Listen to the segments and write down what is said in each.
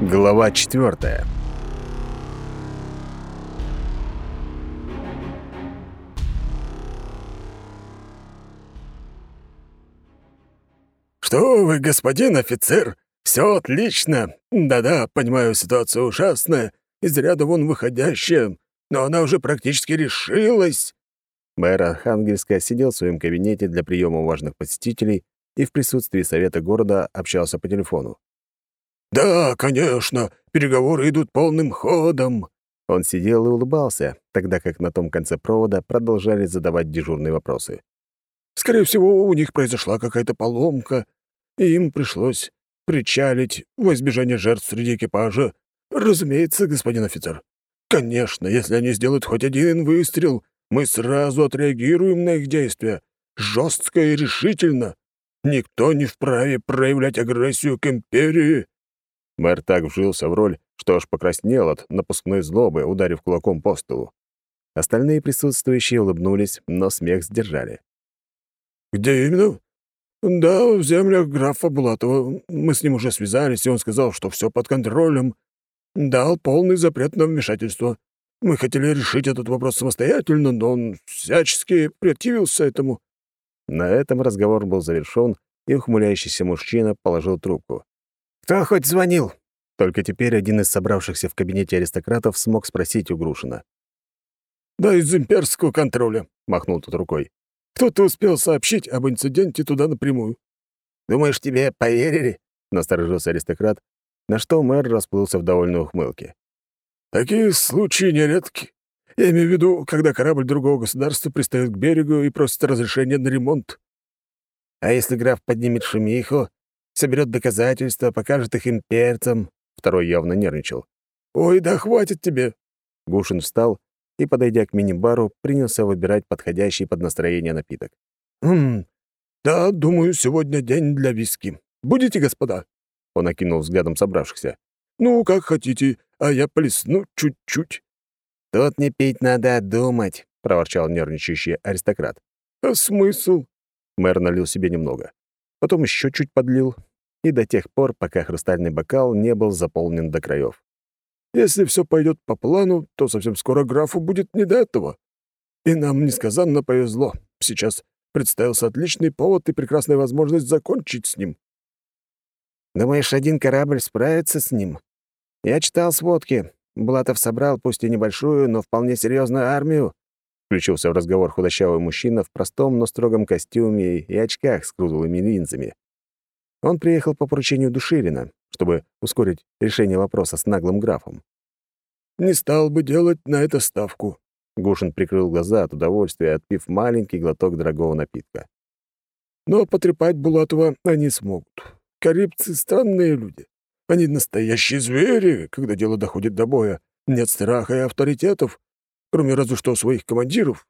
Глава четвертая. «Что вы, господин офицер? Все отлично. Да-да, понимаю, ситуация ужасная, из ряда вон выходящая, но она уже практически решилась». Мэр Архангельска сидел в своем кабинете для приема важных посетителей и в присутствии совета города общался по телефону. «Да, конечно, переговоры идут полным ходом». Он сидел и улыбался, тогда как на том конце провода продолжали задавать дежурные вопросы. «Скорее всего, у них произошла какая-то поломка, и им пришлось причалить во избежание жертв среди экипажа. Разумеется, господин офицер. Конечно, если они сделают хоть один выстрел, мы сразу отреагируем на их действия. Жестко и решительно. Никто не вправе проявлять агрессию к империи. Мэр так вжился в роль, что аж покраснел от напускной злобы, ударив кулаком по столу. Остальные присутствующие улыбнулись, но смех сдержали. «Где именно?» «Да, в землях графа Булатова. Мы с ним уже связались, и он сказал, что все под контролем. Дал полный запрет на вмешательство. Мы хотели решить этот вопрос самостоятельно, но он всячески противился этому». На этом разговор был завершён, и ухмыляющийся мужчина положил трубку. «Кто хоть звонил?» Только теперь один из собравшихся в кабинете аристократов смог спросить у Грушина. «Да из имперского контроля», — махнул тот рукой. «Кто-то успел сообщить об инциденте туда напрямую». «Думаешь, тебе поверили?» — насторожился аристократ, на что мэр расплылся в довольной ухмылке. «Такие случаи нередки. Я имею в виду, когда корабль другого государства пристает к берегу и просит разрешения на ремонт». «А если граф поднимет шумиху, соберет доказательства, покажет их имперцам. Второй явно нервничал. «Ой, да хватит тебе!» Гушин встал и, подойдя к мини-бару, принялся выбирать подходящий под настроение напиток. «Хм, да, думаю, сегодня день для виски. Будете, господа?» Он окинул взглядом собравшихся. «Ну, как хотите, а я плесну чуть-чуть». «Тут не пить надо, а думать», — проворчал нервничающий аристократ. «А смысл?» Мэр налил себе немного потом еще чуть подлил, и до тех пор, пока хрустальный бокал не был заполнен до краев. «Если все пойдет по плану, то совсем скоро графу будет не до этого. И нам несказанно повезло. Сейчас представился отличный повод и прекрасная возможность закончить с ним». «Думаешь, один корабль справится с ним? Я читал сводки. Блатов собрал, пусть и небольшую, но вполне серьезную армию. Включился в разговор худощавый мужчина в простом, но строгом костюме и очках с круглыми линзами. Он приехал по поручению Душирина, чтобы ускорить решение вопроса с наглым графом. «Не стал бы делать на это ставку», — Гушин прикрыл глаза от удовольствия, отпив маленький глоток дорогого напитка. «Но потрепать Булатова они смогут. Карибцы — странные люди. Они настоящие звери, когда дело доходит до боя. Нет страха и авторитетов, кроме разве что своих командиров.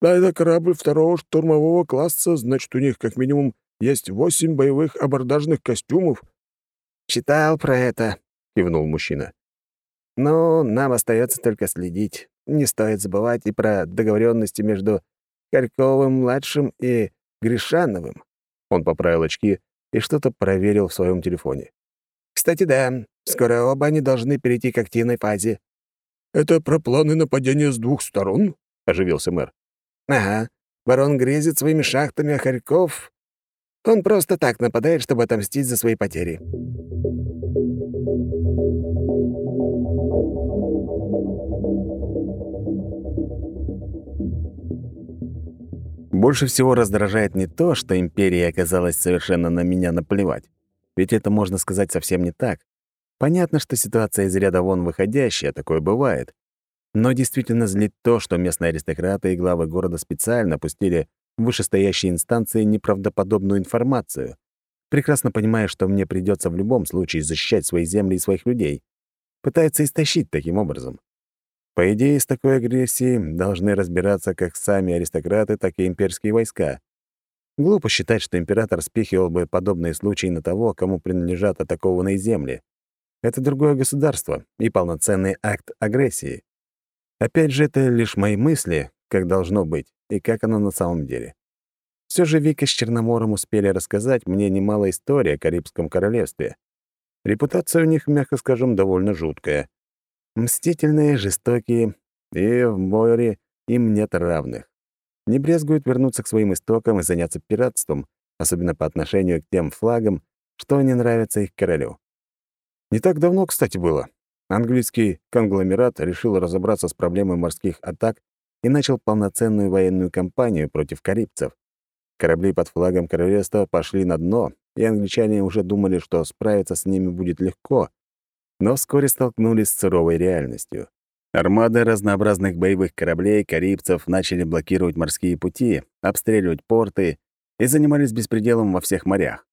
А это корабль второго штурмового класса, значит, у них как минимум есть восемь боевых абордажных костюмов». «Читал про это», — кивнул мужчина. «Но нам остается только следить. Не стоит забывать и про договоренности между Харьковым-младшим и Гришановым». Он поправил очки и что-то проверил в своем телефоне. «Кстати, да, скоро оба они должны перейти к активной фазе. «Это про планы нападения с двух сторон?» — оживился мэр. «Ага. Барон грезит своими шахтами, а Харьков... Он просто так нападает, чтобы отомстить за свои потери». Больше всего раздражает не то, что империи оказалось совершенно на меня наплевать. Ведь это можно сказать совсем не так. Понятно, что ситуация из ряда вон выходящая, такое бывает. Но действительно злит то, что местные аристократы и главы города специально пустили в вышестоящие инстанции неправдоподобную информацию, прекрасно понимая, что мне придется в любом случае защищать свои земли и своих людей. Пытаются истощить таким образом. По идее, с такой агрессией должны разбираться как сами аристократы, так и имперские войска. Глупо считать, что император спихивал бы подобные случаи на того, кому принадлежат атакованные земли. Это другое государство и полноценный акт агрессии. Опять же, это лишь мои мысли, как должно быть, и как оно на самом деле. Все же Вика с Черномором успели рассказать мне немало историй о Карибском королевстве. Репутация у них, мягко скажем, довольно жуткая. Мстительные, жестокие, и в море им нет равных. Не брезгуют вернуться к своим истокам и заняться пиратством, особенно по отношению к тем флагам, что не нравятся их королю. Не так давно, кстати, было. Английский конгломерат решил разобраться с проблемой морских атак и начал полноценную военную кампанию против карибцев. Корабли под флагом королевства пошли на дно, и англичане уже думали, что справиться с ними будет легко, но вскоре столкнулись с суровой реальностью. Армады разнообразных боевых кораблей карибцев начали блокировать морские пути, обстреливать порты и занимались беспределом во всех морях.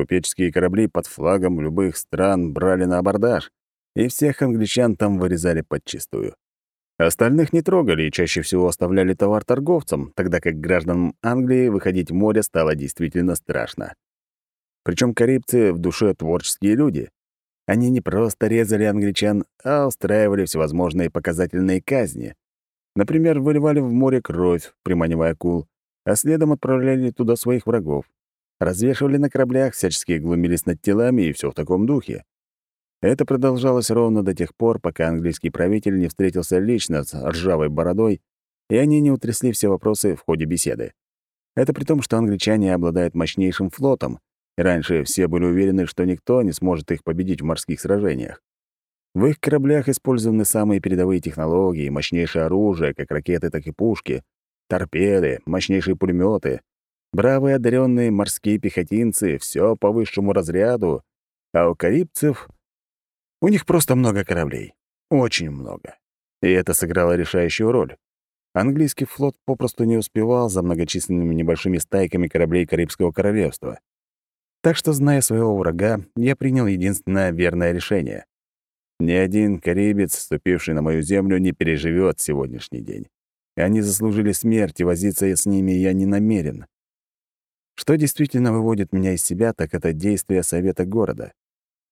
Купеческие корабли под флагом любых стран брали на абордаж, и всех англичан там вырезали подчистую. Остальных не трогали и чаще всего оставляли товар торговцам, тогда как гражданам Англии выходить в море стало действительно страшно. Причем карибцы в душе творческие люди. Они не просто резали англичан, а устраивали всевозможные показательные казни. Например, выливали в море кровь, приманивая акул, а следом отправляли туда своих врагов. Развешивали на кораблях, всячески глумились над телами и все в таком духе. Это продолжалось ровно до тех пор, пока английский правитель не встретился лично с ржавой бородой, и они не утрясли все вопросы в ходе беседы. Это при том, что англичане обладают мощнейшим флотом, и раньше все были уверены, что никто не сможет их победить в морских сражениях. В их кораблях использованы самые передовые технологии, мощнейшее оружие, как ракеты, так и пушки, торпеды, мощнейшие пулеметы, бравые одаренные морские пехотинцы, все по высшему разряду, а у карибцев у них просто много кораблей. Очень много. И это сыграло решающую роль. Английский флот попросту не успевал за многочисленными небольшими стайками кораблей Карибского королевства. Так что, зная своего врага, я принял единственное верное решение. Ни один карибец, ступивший на мою землю, не переживет сегодняшний день. Они заслужили смерть, и возиться с ними я не намерен. Что действительно выводит меня из себя, так это действия Совета города.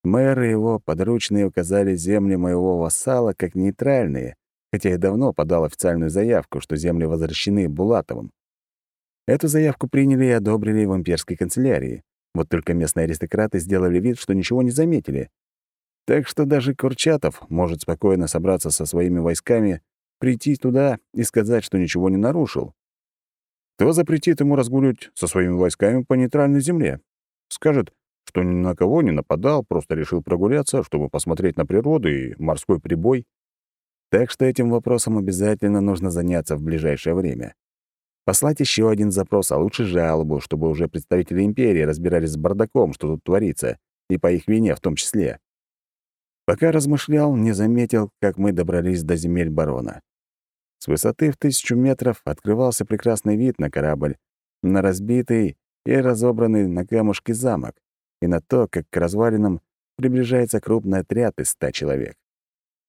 Мэр и его подручные указали земли моего вассала как нейтральные, хотя я давно подал официальную заявку, что земли возвращены Булатовым. Эту заявку приняли и одобрили в имперской канцелярии. Вот только местные аристократы сделали вид, что ничего не заметили. Так что даже Курчатов может спокойно собраться со своими войсками, прийти туда и сказать, что ничего не нарушил. Кто запретит ему разгуливать со своими войсками по нейтральной земле? Скажет, что ни на кого не нападал, просто решил прогуляться, чтобы посмотреть на природу и морской прибой. Так что этим вопросом обязательно нужно заняться в ближайшее время. Послать еще один запрос, а лучше жалобу, чтобы уже представители империи разбирались с бардаком, что тут творится, и по их вине в том числе. Пока размышлял, не заметил, как мы добрались до земель барона. С высоты в тысячу метров открывался прекрасный вид на корабль, на разбитый и разобранный на камушке замок и на то, как к развалинам приближается крупный отряд из ста человек.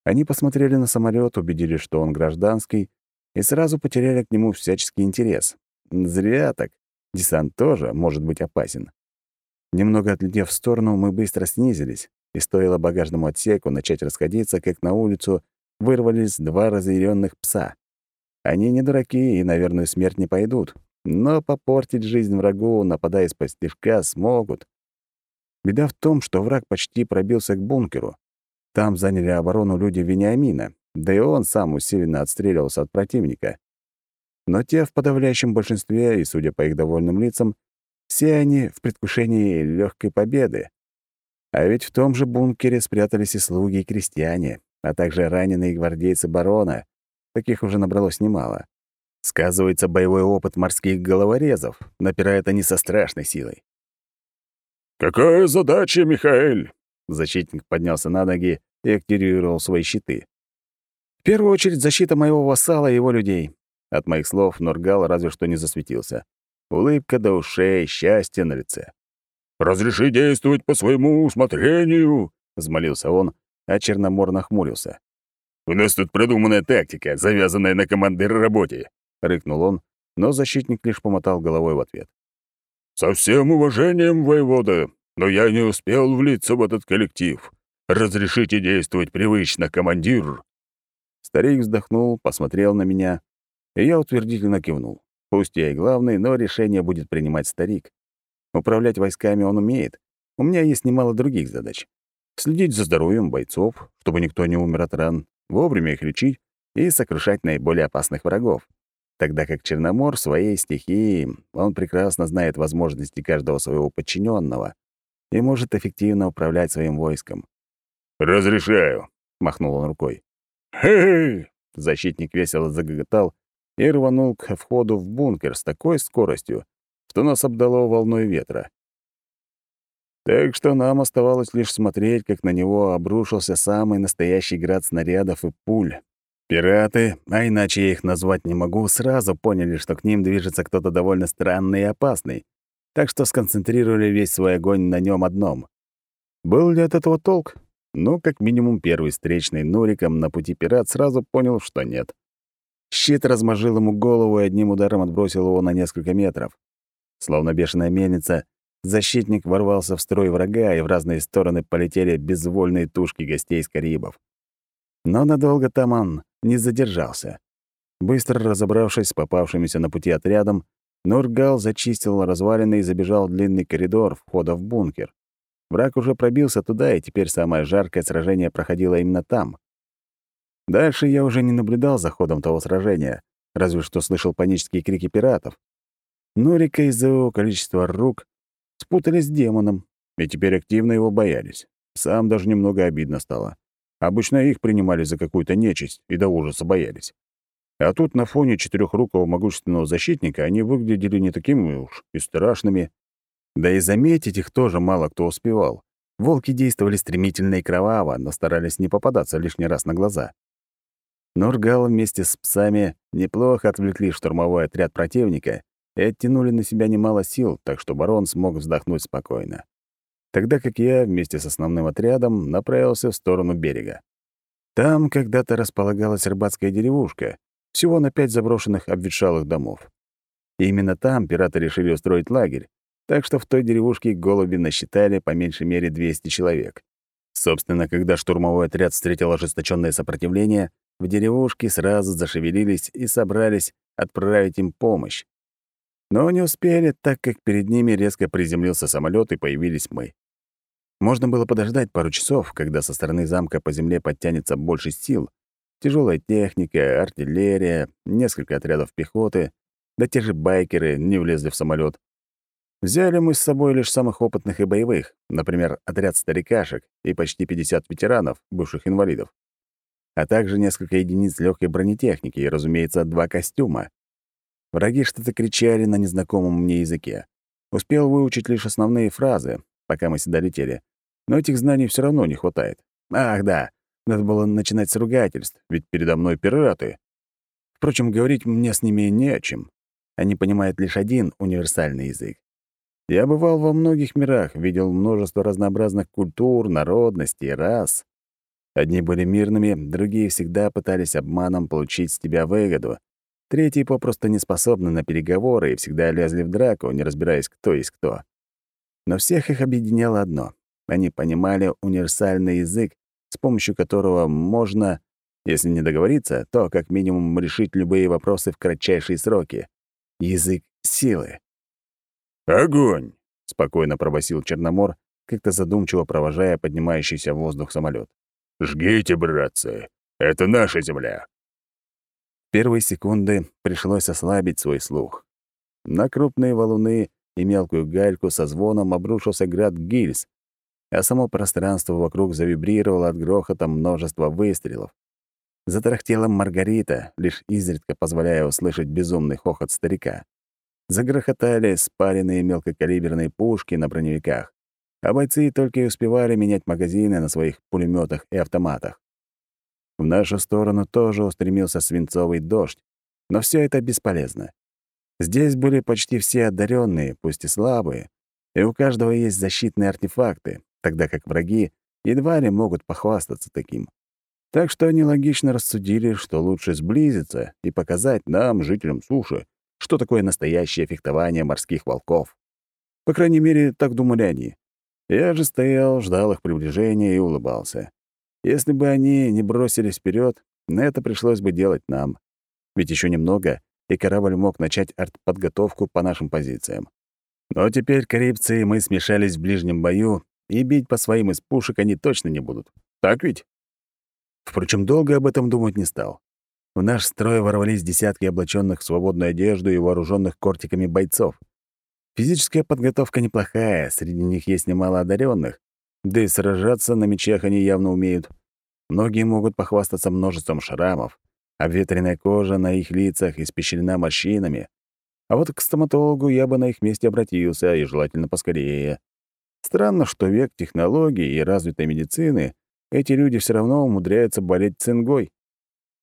Они посмотрели на самолет, убедились, что он гражданский, и сразу потеряли к нему всяческий интерес. Зря так. Десант тоже может быть опасен. Немного отлетев в сторону, мы быстро снизились, и стоило багажному отсеку начать расходиться, как на улицу вырвались два разъяренных пса. Они не дураки и, наверное, смерть не пойдут, но попортить жизнь врагу, нападая из-под смогут. Беда в том, что враг почти пробился к бункеру. Там заняли оборону люди Вениамина, да и он сам усиленно отстреливался от противника. Но те в подавляющем большинстве, и, судя по их довольным лицам, все они в предвкушении легкой победы. А ведь в том же бункере спрятались и слуги, и крестьяне, а также раненые гвардейцы барона. Таких уже набралось немало. Сказывается боевой опыт морских головорезов, напирают они со страшной силой. «Какая задача, Михаэль?» Защитник поднялся на ноги и активировал свои щиты. «В первую очередь защита моего вассала и его людей». От моих слов Нургал разве что не засветился. Улыбка до ушей, счастье на лице. «Разреши действовать по своему усмотрению», — взмолился он, а Черномор нахмурился. «У нас тут продуманная тактика, завязанная на командир работе», — рыкнул он, но защитник лишь помотал головой в ответ. «Со всем уважением, воевода, но я не успел влиться в этот коллектив. Разрешите действовать привычно, командир». Старик вздохнул, посмотрел на меня, и я утвердительно кивнул. Пусть я и главный, но решение будет принимать старик. Управлять войсками он умеет. У меня есть немало других задач. следить за здоровьем бойцов, чтобы никто не умер от ран, вовремя их лечить и сокрушать наиболее опасных врагов. Тогда как Черномор своей стихии, он прекрасно знает возможности каждого своего подчиненного и может эффективно управлять своим войском. «Разрешаю», — махнул он рукой. «Хе-хе!» — защитник весело загоготал и рванул к входу в бункер с такой скоростью, что нас обдало волной ветра. Так что нам оставалось лишь смотреть, как на него обрушился самый настоящий град снарядов и пуль. Пираты, а иначе я их назвать не могу, сразу поняли, что к ним движется кто-то довольно странный и опасный, так что сконцентрировали весь свой огонь на нем одном. Был ли от этого толк? Ну, как минимум, первый встречный Нуриком на пути пират сразу понял, что нет. Щит размажил ему голову и одним ударом отбросил его на несколько метров. Словно бешеная мельница, защитник ворвался в строй врага, и в разные стороны полетели безвольные тушки гостей из Карибов. Но надолго там он не задержался. Быстро разобравшись с попавшимися на пути отрядом, Нургал зачистил развалины и забежал в длинный коридор входа в бункер. Враг уже пробился туда, и теперь самое жаркое сражение проходило именно там. Дальше я уже не наблюдал за ходом того сражения, разве что слышал панические крики пиратов. Нурика из-за его количества рук спутались с демоном, и теперь активно его боялись. Сам даже немного обидно стало. Обычно их принимали за какую-то нечисть и до ужаса боялись. А тут на фоне четырехрукого могущественного защитника они выглядели не такими уж и страшными. Да и заметить их тоже мало кто успевал. Волки действовали стремительно и кроваво, но старались не попадаться лишний раз на глаза. Нургал вместе с псами неплохо отвлекли штурмовой отряд противника и оттянули на себя немало сил, так что барон смог вздохнуть спокойно тогда как я вместе с основным отрядом направился в сторону берега. Там когда-то располагалась рыбацкая деревушка, всего на пять заброшенных обветшалых домов. И именно там пираты решили устроить лагерь, так что в той деревушке голуби насчитали по меньшей мере 200 человек. Собственно, когда штурмовой отряд встретил ожесточенное сопротивление, в деревушке сразу зашевелились и собрались отправить им помощь. Но не успели, так как перед ними резко приземлился самолет и появились мы. Можно было подождать пару часов, когда со стороны замка по земле подтянется больше сил. Тяжелая техника, артиллерия, несколько отрядов пехоты, да те же байкеры не влезли в самолет. Взяли мы с собой лишь самых опытных и боевых, например, отряд старикашек и почти 50 ветеранов, бывших инвалидов, а также несколько единиц легкой бронетехники и, разумеется, два костюма. Враги что-то кричали на незнакомом мне языке. Успел выучить лишь основные фразы, пока мы сюда летели, но этих знаний все равно не хватает. Ах, да, надо было начинать с ругательств, ведь передо мной пираты. Впрочем, говорить мне с ними не о чем. Они понимают лишь один универсальный язык. Я бывал во многих мирах, видел множество разнообразных культур, народностей, рас. Одни были мирными, другие всегда пытались обманом получить с тебя выгоду, Третьи попросту не способны на переговоры и всегда лезли в драку, не разбираясь, кто есть кто. Но всех их объединяло одно. Они понимали универсальный язык, с помощью которого можно, если не договориться, то как минимум решить любые вопросы в кратчайшие сроки. Язык силы. «Огонь!» — спокойно пробасил Черномор, как-то задумчиво провожая поднимающийся в воздух самолет. «Жгите, братцы! Это наша земля!» Первые секунды пришлось ослабить свой слух. На крупные валуны и мелкую гальку со звоном обрушился град гильз, а само пространство вокруг завибрировало от грохота множества выстрелов. Затарахтела Маргарита, лишь изредка позволяя услышать безумный хохот старика. Загрохотали спаренные мелкокалиберные пушки на броневиках, а бойцы только и успевали менять магазины на своих пулеметах и автоматах. В нашу сторону тоже устремился свинцовый дождь, но все это бесполезно. Здесь были почти все одаренные, пусть и слабые, и у каждого есть защитные артефакты, тогда как враги едва ли могут похвастаться таким. Так что они логично рассудили, что лучше сблизиться и показать нам, жителям суши, что такое настоящее фехтование морских волков. По крайней мере, так думали они. Я же стоял, ждал их приближения и улыбался. Если бы они не бросились вперед, на это пришлось бы делать нам. Ведь еще немного, и корабль мог начать артподготовку по нашим позициям. Но теперь карибцы и мы смешались в ближнем бою, и бить по своим из пушек они точно не будут. Так ведь? Впрочем, долго об этом думать не стал. В наш строй ворвались десятки облаченных в свободную одежду и вооруженных кортиками бойцов. Физическая подготовка неплохая, среди них есть немало одаренных, да и сражаться на мечах они явно умеют. Многие могут похвастаться множеством шрамов, обветренная кожа на их лицах испещрена морщинами. А вот к стоматологу я бы на их месте обратился, и желательно поскорее. Странно, что век технологий и развитой медицины эти люди все равно умудряются болеть цингой.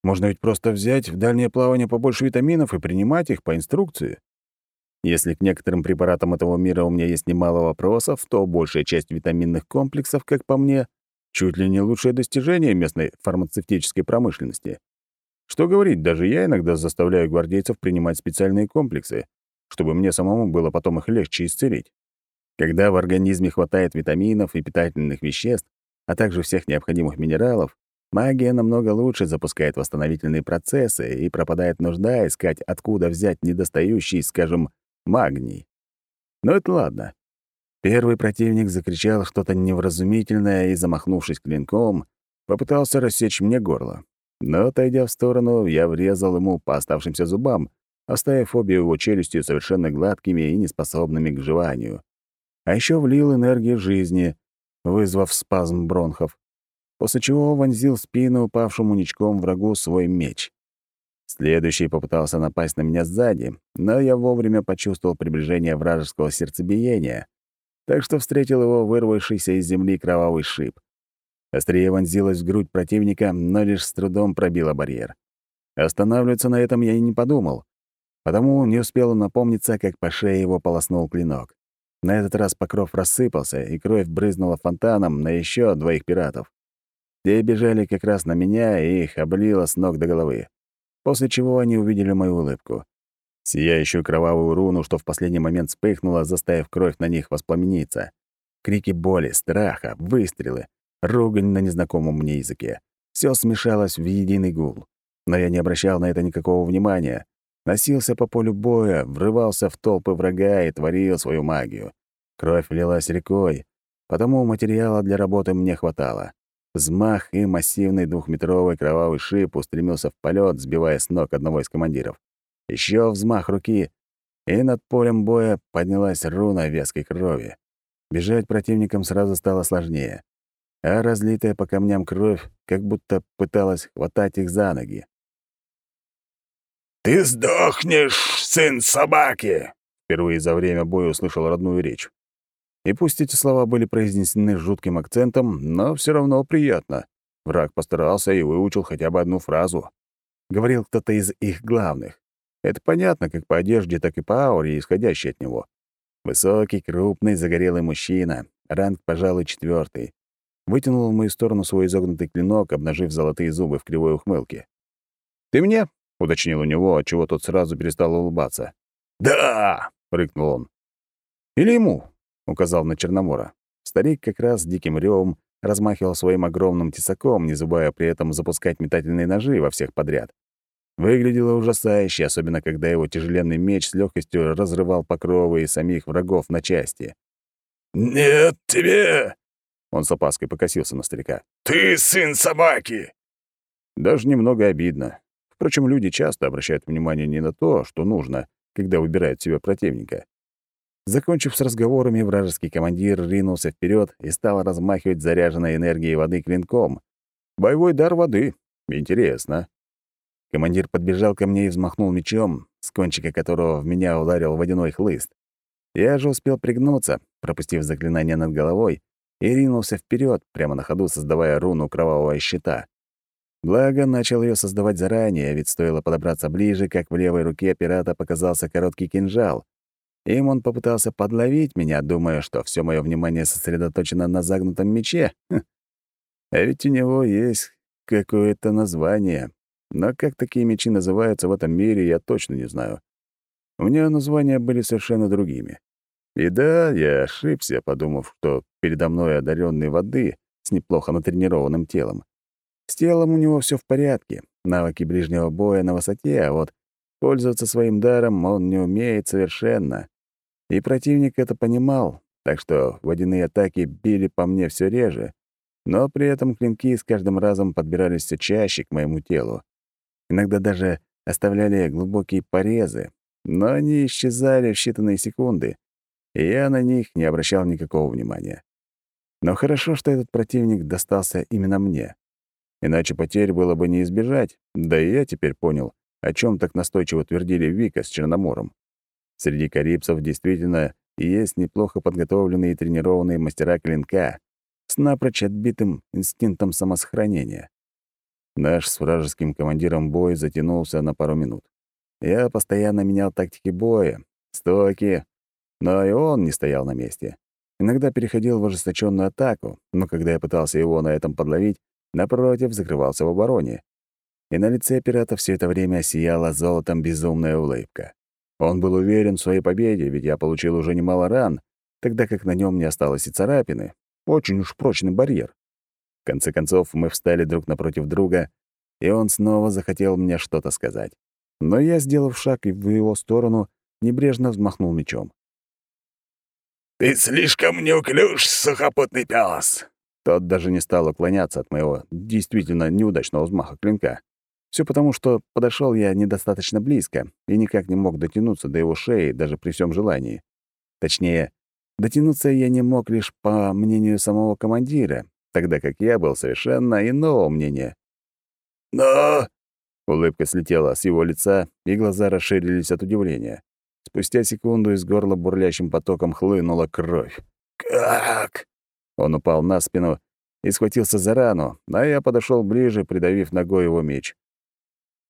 Можно ведь просто взять в дальнее плавание побольше витаминов и принимать их по инструкции. Если к некоторым препаратам этого мира у меня есть немало вопросов, то большая часть витаминных комплексов, как по мне, чуть ли не лучшее достижение местной фармацевтической промышленности. Что говорить, даже я иногда заставляю гвардейцев принимать специальные комплексы, чтобы мне самому было потом их легче исцелить. Когда в организме хватает витаминов и питательных веществ, а также всех необходимых минералов, магия намного лучше запускает восстановительные процессы и пропадает нужда искать, откуда взять недостающий, скажем, магний. Но это ладно. Первый противник закричал что-то невразумительное и, замахнувшись клинком, попытался рассечь мне горло. Но, отойдя в сторону, я врезал ему по оставшимся зубам, оставив обе его челюсти совершенно гладкими и неспособными к жеванию. А еще влил энергию жизни, вызвав спазм бронхов, после чего вонзил спину упавшему ничком врагу свой меч. Следующий попытался напасть на меня сзади, но я вовремя почувствовал приближение вражеского сердцебиения, так что встретил его вырвавшийся из земли кровавый шип. Острее вонзилась в грудь противника, но лишь с трудом пробила барьер. Останавливаться на этом я и не подумал, потому не успел напомниться, как по шее его полоснул клинок. На этот раз покров рассыпался, и кровь брызнула фонтаном на еще двоих пиратов. Те бежали как раз на меня, и их облило с ног до головы после чего они увидели мою улыбку. Сияющую кровавую руну, что в последний момент вспыхнула, заставив кровь на них воспламениться. Крики боли, страха, выстрелы, ругань на незнакомом мне языке. Все смешалось в единый гул. Но я не обращал на это никакого внимания. Носился по полю боя, врывался в толпы врага и творил свою магию. Кровь лилась рекой, потому материала для работы мне хватало. Взмах и массивный двухметровый кровавый шип устремился в полет, сбивая с ног одного из командиров. Еще взмах руки, и над полем боя поднялась руна вязкой крови. Бежать противникам сразу стало сложнее, а разлитая по камням кровь как будто пыталась хватать их за ноги. «Ты сдохнешь, сын собаки!» Впервые за время боя услышал родную речь. И пусть эти слова были произнесены жутким акцентом, но все равно приятно. Враг постарался и выучил хотя бы одну фразу. Говорил кто-то из их главных. Это понятно как по одежде, так и по ауре, исходящей от него. Высокий, крупный, загорелый мужчина, ранг, пожалуй, четвертый. Вытянул в мою сторону свой изогнутый клинок, обнажив золотые зубы в кривой ухмылке. «Ты мне?» — уточнил у него, отчего тот сразу перестал улыбаться. «Да!» — рыкнул он. «Или ему?» Указал на Черномора. Старик как раз диким ревом размахивал своим огромным тесаком, не забывая при этом запускать метательные ножи во всех подряд. Выглядело ужасающе, особенно когда его тяжеленный меч с легкостью разрывал покровы и самих врагов на части. «Нет тебе!» Он с опаской покосился на старика. «Ты сын собаки!» Даже немного обидно. Впрочем, люди часто обращают внимание не на то, что нужно, когда выбирают себе противника. Закончив с разговорами, вражеский командир ринулся вперед и стал размахивать заряженной энергией воды клинком. Боевой дар воды. Интересно. Командир подбежал ко мне и взмахнул мечом, с кончика которого в меня ударил водяной хлыст. Я же успел пригнуться, пропустив заклинание над головой, и ринулся вперед, прямо на ходу создавая руну кровавого щита. Благо, начал ее создавать заранее, ведь стоило подобраться ближе, как в левой руке пирата показался короткий кинжал, им он попытался подловить меня, думая, что все мое внимание сосредоточено на загнутом мече. Хм. А ведь у него есть какое-то название. Но как такие мечи называются в этом мире, я точно не знаю. У меня названия были совершенно другими. И да, я ошибся, подумав, что передо мной одаренный воды с неплохо натренированным телом. С телом у него все в порядке, навыки ближнего боя на высоте, а вот пользоваться своим даром он не умеет совершенно. И противник это понимал, так что водяные атаки били по мне все реже, но при этом клинки с каждым разом подбирались все чаще к моему телу. Иногда даже оставляли глубокие порезы, но они исчезали в считанные секунды, и я на них не обращал никакого внимания. Но хорошо, что этот противник достался именно мне. Иначе потерь было бы не избежать, да и я теперь понял, о чем так настойчиво твердили Вика с Черномором. Среди карибцев действительно есть неплохо подготовленные и тренированные мастера клинка с напрочь отбитым инстинктом самосохранения. Наш с вражеским командиром бой затянулся на пару минут. Я постоянно менял тактики боя, стойки, но и он не стоял на месте. Иногда переходил в ожесточенную атаку, но когда я пытался его на этом подловить, напротив, закрывался в обороне. И на лице пирата все это время сияла золотом безумная улыбка. Он был уверен в своей победе, ведь я получил уже немало ран, тогда как на нем не осталось и царапины. Очень уж прочный барьер. В конце концов, мы встали друг напротив друга, и он снова захотел мне что-то сказать. Но я, сделав шаг в его сторону, небрежно взмахнул мечом. «Ты слишком неуклюж, сухопутный пес!» Тот даже не стал уклоняться от моего действительно неудачного взмаха клинка. Все потому, что подошел я недостаточно близко и никак не мог дотянуться до его шеи даже при всем желании. Точнее, дотянуться я не мог лишь по мнению самого командира, тогда как я был совершенно иного мнения. «Но...» Улыбка слетела с его лица, и глаза расширились от удивления. Спустя секунду из горла бурлящим потоком хлынула кровь. «Как?» Он упал на спину и схватился за рану, а я подошел ближе, придавив ногой его меч.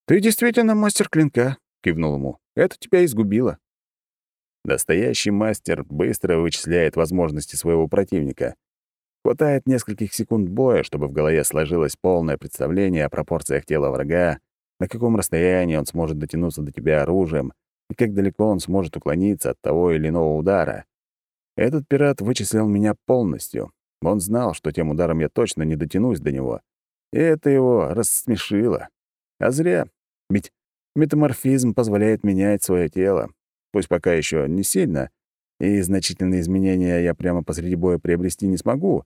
«Ты действительно мастер клинка», — кивнул ему. «Это тебя изгубило». Настоящий мастер быстро вычисляет возможности своего противника. Хватает нескольких секунд боя, чтобы в голове сложилось полное представление о пропорциях тела врага, на каком расстоянии он сможет дотянуться до тебя оружием, и как далеко он сможет уклониться от того или иного удара. Этот пират вычислил меня полностью. Он знал, что тем ударом я точно не дотянусь до него. И это его рассмешило. А зря. Ведь метаморфизм позволяет менять свое тело. Пусть пока еще не сильно, и значительные изменения я прямо посреди боя приобрести не смогу,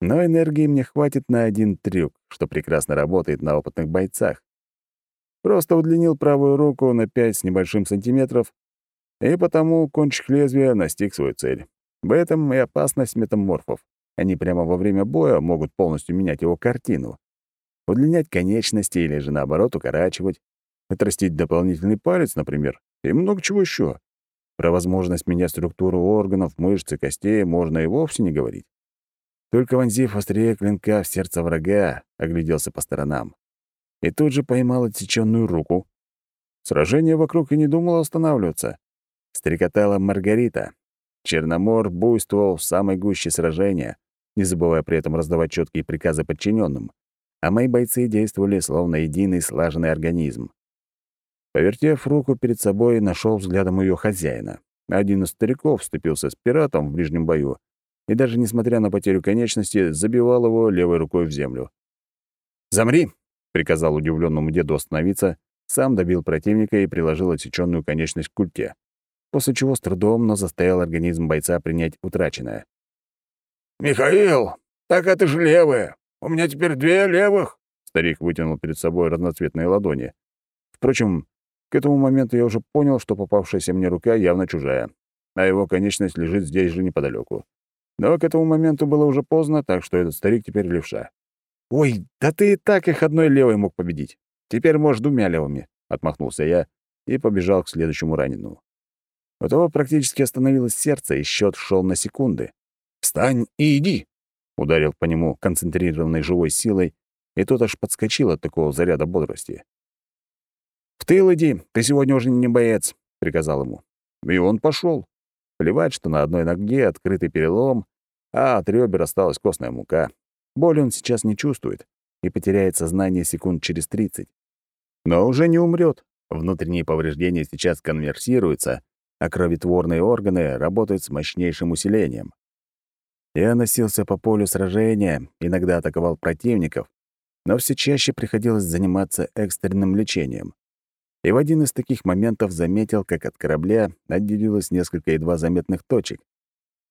но энергии мне хватит на один трюк, что прекрасно работает на опытных бойцах. Просто удлинил правую руку на 5 с небольшим сантиметров, и потому кончик лезвия настиг свою цель. В этом и опасность метаморфов. Они прямо во время боя могут полностью менять его картину. Удлинять конечности или же, наоборот, укорачивать. Отрастить дополнительный палец, например, и много чего еще. Про возможность менять структуру органов, мышц и костей можно и вовсе не говорить. Только вонзив острее клинка в сердце врага, огляделся по сторонам и тут же поймал отсеченную руку. Сражение вокруг и не думало останавливаться. Стрекотала Маргарита. Черномор буйствовал в самой гуще сражения, не забывая при этом раздавать четкие приказы подчиненным, а мои бойцы действовали словно единый слаженный организм. Повертев руку перед собой, нашел взглядом ее хозяина. Один из стариков вступился с пиратом в ближнем бою и даже несмотря на потерю конечности, забивал его левой рукой в землю. «Замри!» приказал удивленному деду остановиться, сам добил противника и приложил отсеченную конечность к культе, после чего с трудом, но заставил организм бойца принять утраченное. «Михаил, так это же левая. У меня теперь две левых!» Старик вытянул перед собой разноцветные ладони. Впрочем, к этому моменту я уже понял, что попавшаяся мне рука явно чужая, а его конечность лежит здесь же неподалеку. Но к этому моменту было уже поздно, так что этот старик теперь левша. «Ой, да ты и так их одной левой мог победить. Теперь можешь двумя левыми», — отмахнулся я и побежал к следующему раненому. У того практически остановилось сердце, и счет шел на секунды. «Встань и иди!» — ударил по нему концентрированной живой силой, и тот аж подскочил от такого заряда бодрости. «В тыл иди, ты сегодня уже не боец», — приказал ему. И он пошел. Плевать, что на одной ноге открытый перелом, а от ребер осталась костная мука. Боль он сейчас не чувствует и потеряет сознание секунд через 30. Но уже не умрет. Внутренние повреждения сейчас конверсируются, а кровотворные органы работают с мощнейшим усилением. Я носился по полю сражения, иногда атаковал противников, но все чаще приходилось заниматься экстренным лечением. И в один из таких моментов заметил, как от корабля отделилось несколько едва заметных точек.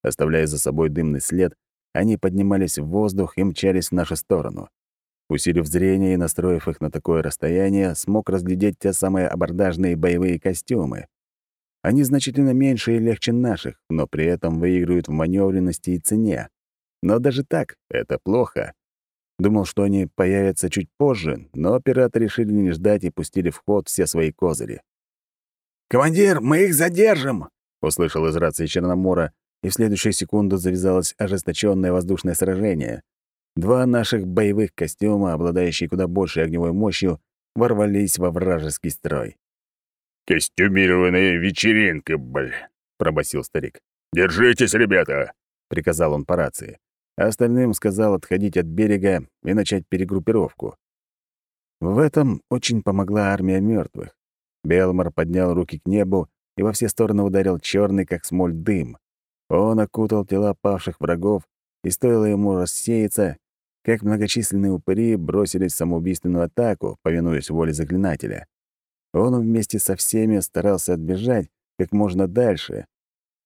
Оставляя за собой дымный след, они поднимались в воздух и мчались в нашу сторону. Усилив зрение и настроив их на такое расстояние, смог разглядеть те самые абордажные боевые костюмы. Они значительно меньше и легче наших, но при этом выигрывают в маневренности и цене. Но даже так это плохо. Думал, что они появятся чуть позже, но пираты решили не ждать и пустили в ход все свои козыри. «Командир, мы их задержим!» — услышал из рации Черномора, и в следующую секунду завязалось ожесточенное воздушное сражение. Два наших боевых костюма, обладающие куда большей огневой мощью, ворвались во вражеский строй. «Костюмированная вечеринка, бль!» — пробасил старик. «Держитесь, ребята!» — приказал он по рации. А остальным сказал отходить от берега и начать перегруппировку. В этом очень помогла армия мертвых. Белмор поднял руки к небу и во все стороны ударил черный, как смоль, дым. Он окутал тела павших врагов, и стоило ему рассеяться, как многочисленные упыри бросились в самоубийственную атаку, повинуясь воле заклинателя. Он вместе со всеми старался отбежать как можно дальше,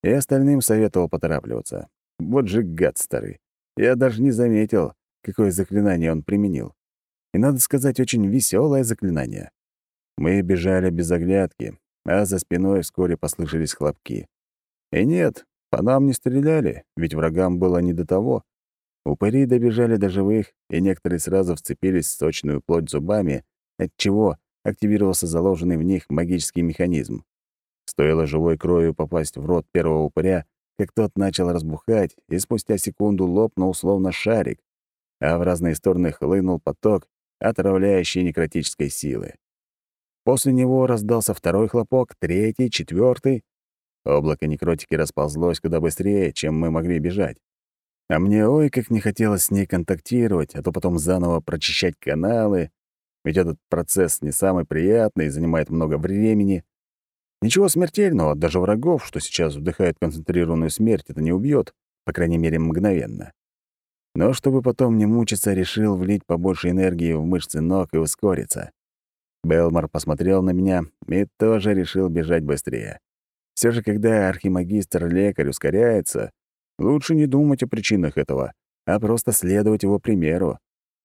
и остальным советовал поторапливаться. Вот же гад старый. Я даже не заметил, какое заклинание он применил. И, надо сказать, очень веселое заклинание. Мы бежали без оглядки, а за спиной вскоре послышались хлопки. И нет, по нам не стреляли, ведь врагам было не до того. Упыри добежали до живых, и некоторые сразу вцепились в сочную плоть зубами, отчего активировался заложенный в них магический механизм. Стоило живой кровью попасть в рот первого упыря, как тот начал разбухать, и спустя секунду лопнул словно шарик, а в разные стороны хлынул поток отравляющей некротической силы. После него раздался второй хлопок, третий, четвертый. Облако некротики расползлось куда быстрее, чем мы могли бежать. А мне ой, как не хотелось с ней контактировать, а то потом заново прочищать каналы, ведь этот процесс не самый приятный и занимает много времени. Ничего смертельного, даже врагов, что сейчас вдыхают концентрированную смерть, это не убьет, по крайней мере, мгновенно. Но чтобы потом не мучиться, решил влить побольше энергии в мышцы ног и ускориться. Белмар посмотрел на меня и тоже решил бежать быстрее. Все же, когда архимагистр-лекарь ускоряется, Лучше не думать о причинах этого, а просто следовать его примеру.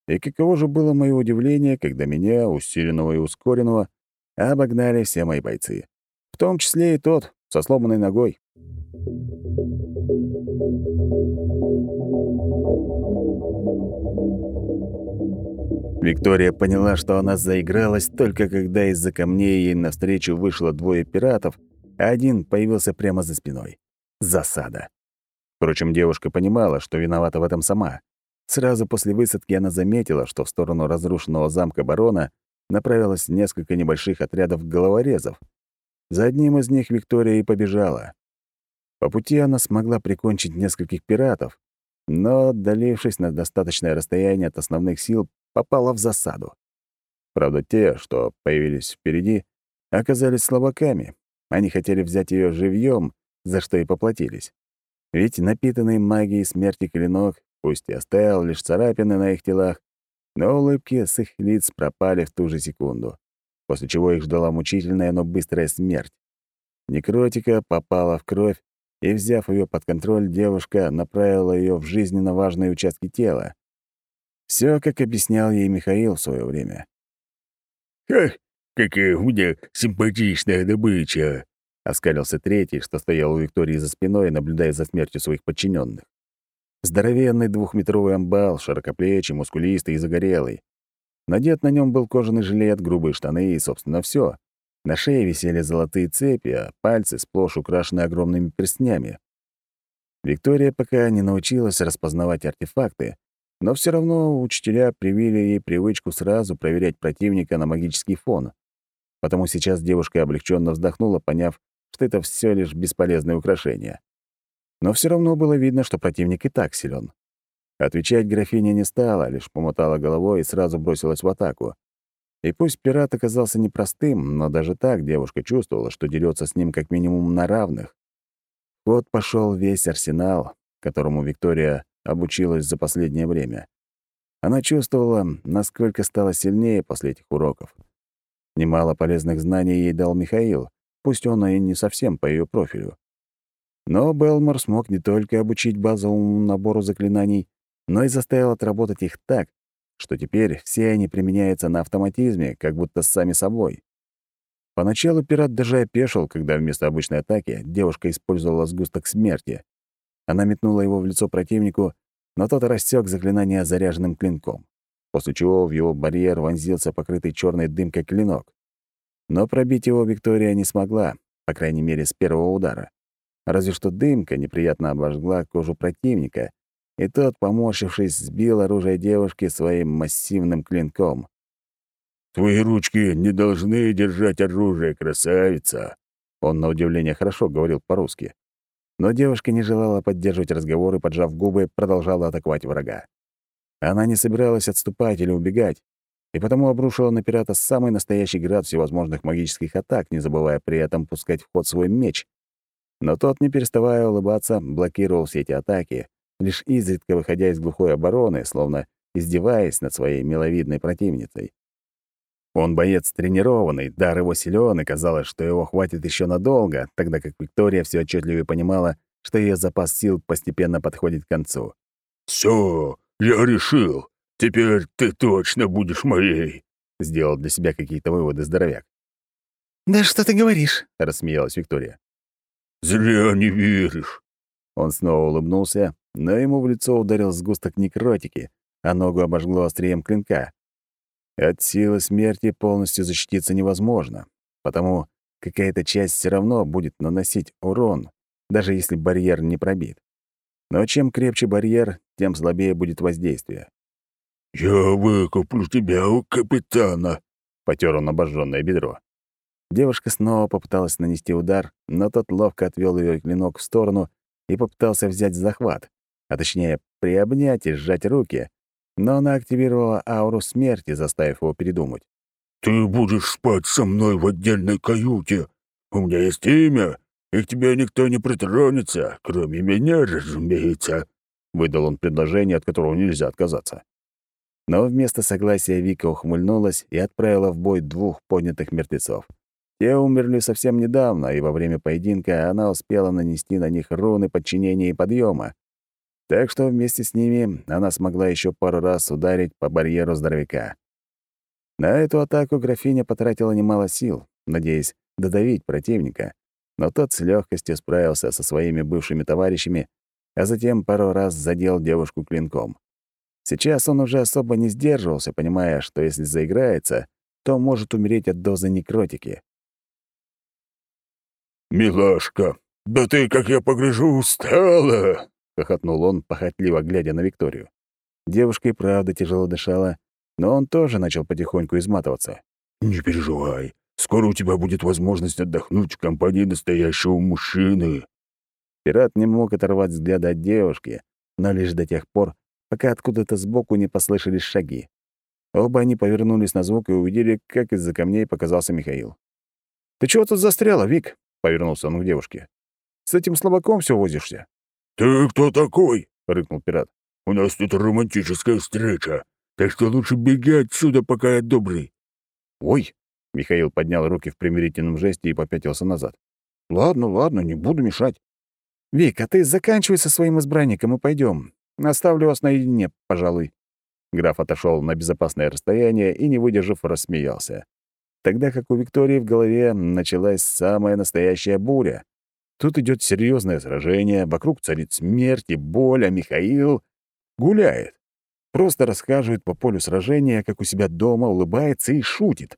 И каково же было мое удивление, когда меня, усиленного и ускоренного, обогнали все мои бойцы. В том числе и тот, со сломанной ногой. Виктория поняла, что она заигралась только когда из-за камней ей навстречу вышло двое пиратов, а один появился прямо за спиной. Засада. Впрочем, девушка понимала, что виновата в этом сама. Сразу после высадки она заметила, что в сторону разрушенного замка барона направилось несколько небольших отрядов головорезов. За одним из них Виктория и побежала. По пути она смогла прикончить нескольких пиратов, но, отдалившись на достаточное расстояние от основных сил, попала в засаду. Правда, те, что появились впереди, оказались слабаками. Они хотели взять ее живьем, за что и поплатились. Ведь напитанный магией смерти клинок, пусть и оставил лишь царапины на их телах, но улыбки с их лиц пропали в ту же секунду, после чего их ждала мучительная, но быстрая смерть. Некротика попала в кровь, и, взяв ее под контроль, девушка направила ее в жизненно важные участки тела. Все, как объяснял ей Михаил в свое время. «Ха, какая у меня симпатичная добыча!» Оскалился третий, что стоял у Виктории за спиной, наблюдая за смертью своих подчиненных. Здоровенный двухметровый амбал, широкоплечий, мускулистый и загорелый. Надет на нем был кожаный жилет, грубые штаны и, собственно, все. На шее висели золотые цепи, а пальцы сплошь украшены огромными перстнями. Виктория пока не научилась распознавать артефакты, но все равно учителя привили ей привычку сразу проверять противника на магический фон. Потому сейчас девушка облегченно вздохнула, поняв, что это все лишь бесполезное украшение. Но все равно было видно, что противник и так силен. Отвечать графиня не стала, лишь помотала головой и сразу бросилась в атаку. И пусть пират оказался непростым, но даже так девушка чувствовала, что дерется с ним как минимум на равных. Вот пошел весь арсенал, которому Виктория обучилась за последнее время. Она чувствовала, насколько стала сильнее после этих уроков. Немало полезных знаний ей дал Михаил, пусть он и не совсем по ее профилю. Но Белмор смог не только обучить базовому набору заклинаний, но и заставил отработать их так, что теперь все они применяются на автоматизме, как будто сами собой. Поначалу пират даже опешил, когда вместо обычной атаки девушка использовала сгусток смерти. Она метнула его в лицо противнику, но тот рассек заклинание заряженным клинком, после чего в его барьер вонзился покрытый черной дымкой клинок. Но пробить его Виктория не смогла, по крайней мере, с первого удара. Разве что дымка неприятно обожгла кожу противника, и тот, поморщившись, сбил оружие девушки своим массивным клинком. «Твои ручки не должны держать оружие, красавица!» Он, на удивление, хорошо говорил по-русски. Но девушка не желала поддерживать разговор и, поджав губы, продолжала атаковать врага. Она не собиралась отступать или убегать, и потому обрушила на пирата самый настоящий град всевозможных магических атак, не забывая при этом пускать в ход свой меч. Но тот, не переставая улыбаться, блокировал все эти атаки, лишь изредка выходя из глухой обороны, словно издеваясь над своей миловидной противницей. Он боец тренированный, дар его силён, и казалось, что его хватит еще надолго, тогда как Виктория все отчетливее понимала, что ее запас сил постепенно подходит к концу. Все, я решил. Теперь ты точно будешь моей», — сделал для себя какие-то выводы здоровяк. «Да что ты говоришь?» — рассмеялась Виктория. «Зря не веришь». Он снова улыбнулся, но ему в лицо ударил сгусток некротики, а ногу обожгло острием клинка. От силы смерти полностью защититься невозможно, потому какая-то часть все равно будет наносить урон, даже если барьер не пробит. Но чем крепче барьер, тем слабее будет воздействие. «Я выкуплю тебя у капитана», — потер он обожженное бедро. Девушка снова попыталась нанести удар, но тот ловко отвел ее клинок в сторону и попытался взять захват, а точнее приобнять и сжать руки, но она активировала ауру смерти, заставив его передумать. «Ты будешь спать со мной в отдельной каюте. У меня есть имя, и к тебе никто не притронется, кроме меня, разумеется», — выдал он предложение, от которого нельзя отказаться. Но вместо согласия Вика ухмыльнулась и отправила в бой двух поднятых мертвецов. Те умерли совсем недавно, и во время поединка она успела нанести на них руны подчинения и подъема. Так что вместе с ними она смогла еще пару раз ударить по барьеру здоровяка. На эту атаку графиня потратила немало сил, надеясь додавить противника, но тот с легкостью справился со своими бывшими товарищами, а затем пару раз задел девушку клинком. Сейчас он уже особо не сдерживался, понимая, что если заиграется, то может умереть от дозы некротики. «Милашка, да ты, как я погляжу, устала!» — хохотнул он, похотливо глядя на Викторию. Девушка и правда тяжело дышала, но он тоже начал потихоньку изматываться. «Не переживай, скоро у тебя будет возможность отдохнуть в компании настоящего мужчины». Пират не мог оторвать взгляда от девушки, но лишь до тех пор, пока откуда-то сбоку не послышались шаги. Оба они повернулись на звук и увидели, как из-за камней показался Михаил. «Ты чего тут застряла, Вик?» — повернулся он к девушке. «С этим слабаком все возишься?» «Ты кто такой?» — рыкнул пират. «У нас тут романтическая встреча, так что лучше беги отсюда, пока я добрый». «Ой!» — Михаил поднял руки в примирительном жесте и попятился назад. «Ладно, ладно, не буду мешать. Вик, а ты заканчивай со своим избранником и пойдем. Оставлю вас наедине, пожалуй». Граф отошел на безопасное расстояние и, не выдержав, рассмеялся. Тогда как у Виктории в голове началась самая настоящая буря. Тут идет серьезное сражение, вокруг царит смерть и боль, а Михаил гуляет. Просто рассказывает по полю сражения, как у себя дома, улыбается и шутит.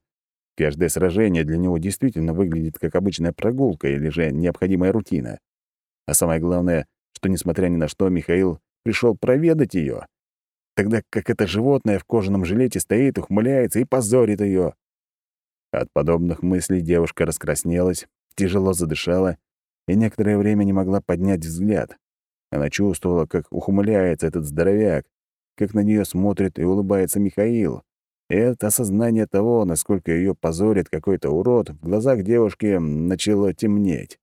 Каждое сражение для него действительно выглядит как обычная прогулка или же необходимая рутина. А самое главное, что, несмотря ни на что, Михаил пришел проведать ее, тогда как это животное в кожаном жилете стоит, ухмыляется и позорит ее. От подобных мыслей девушка раскраснелась, тяжело задышала и некоторое время не могла поднять взгляд. Она чувствовала, как ухмыляется этот здоровяк, как на нее смотрит и улыбается Михаил. И это осознание того, насколько ее позорит какой-то урод, в глазах девушки начало темнеть.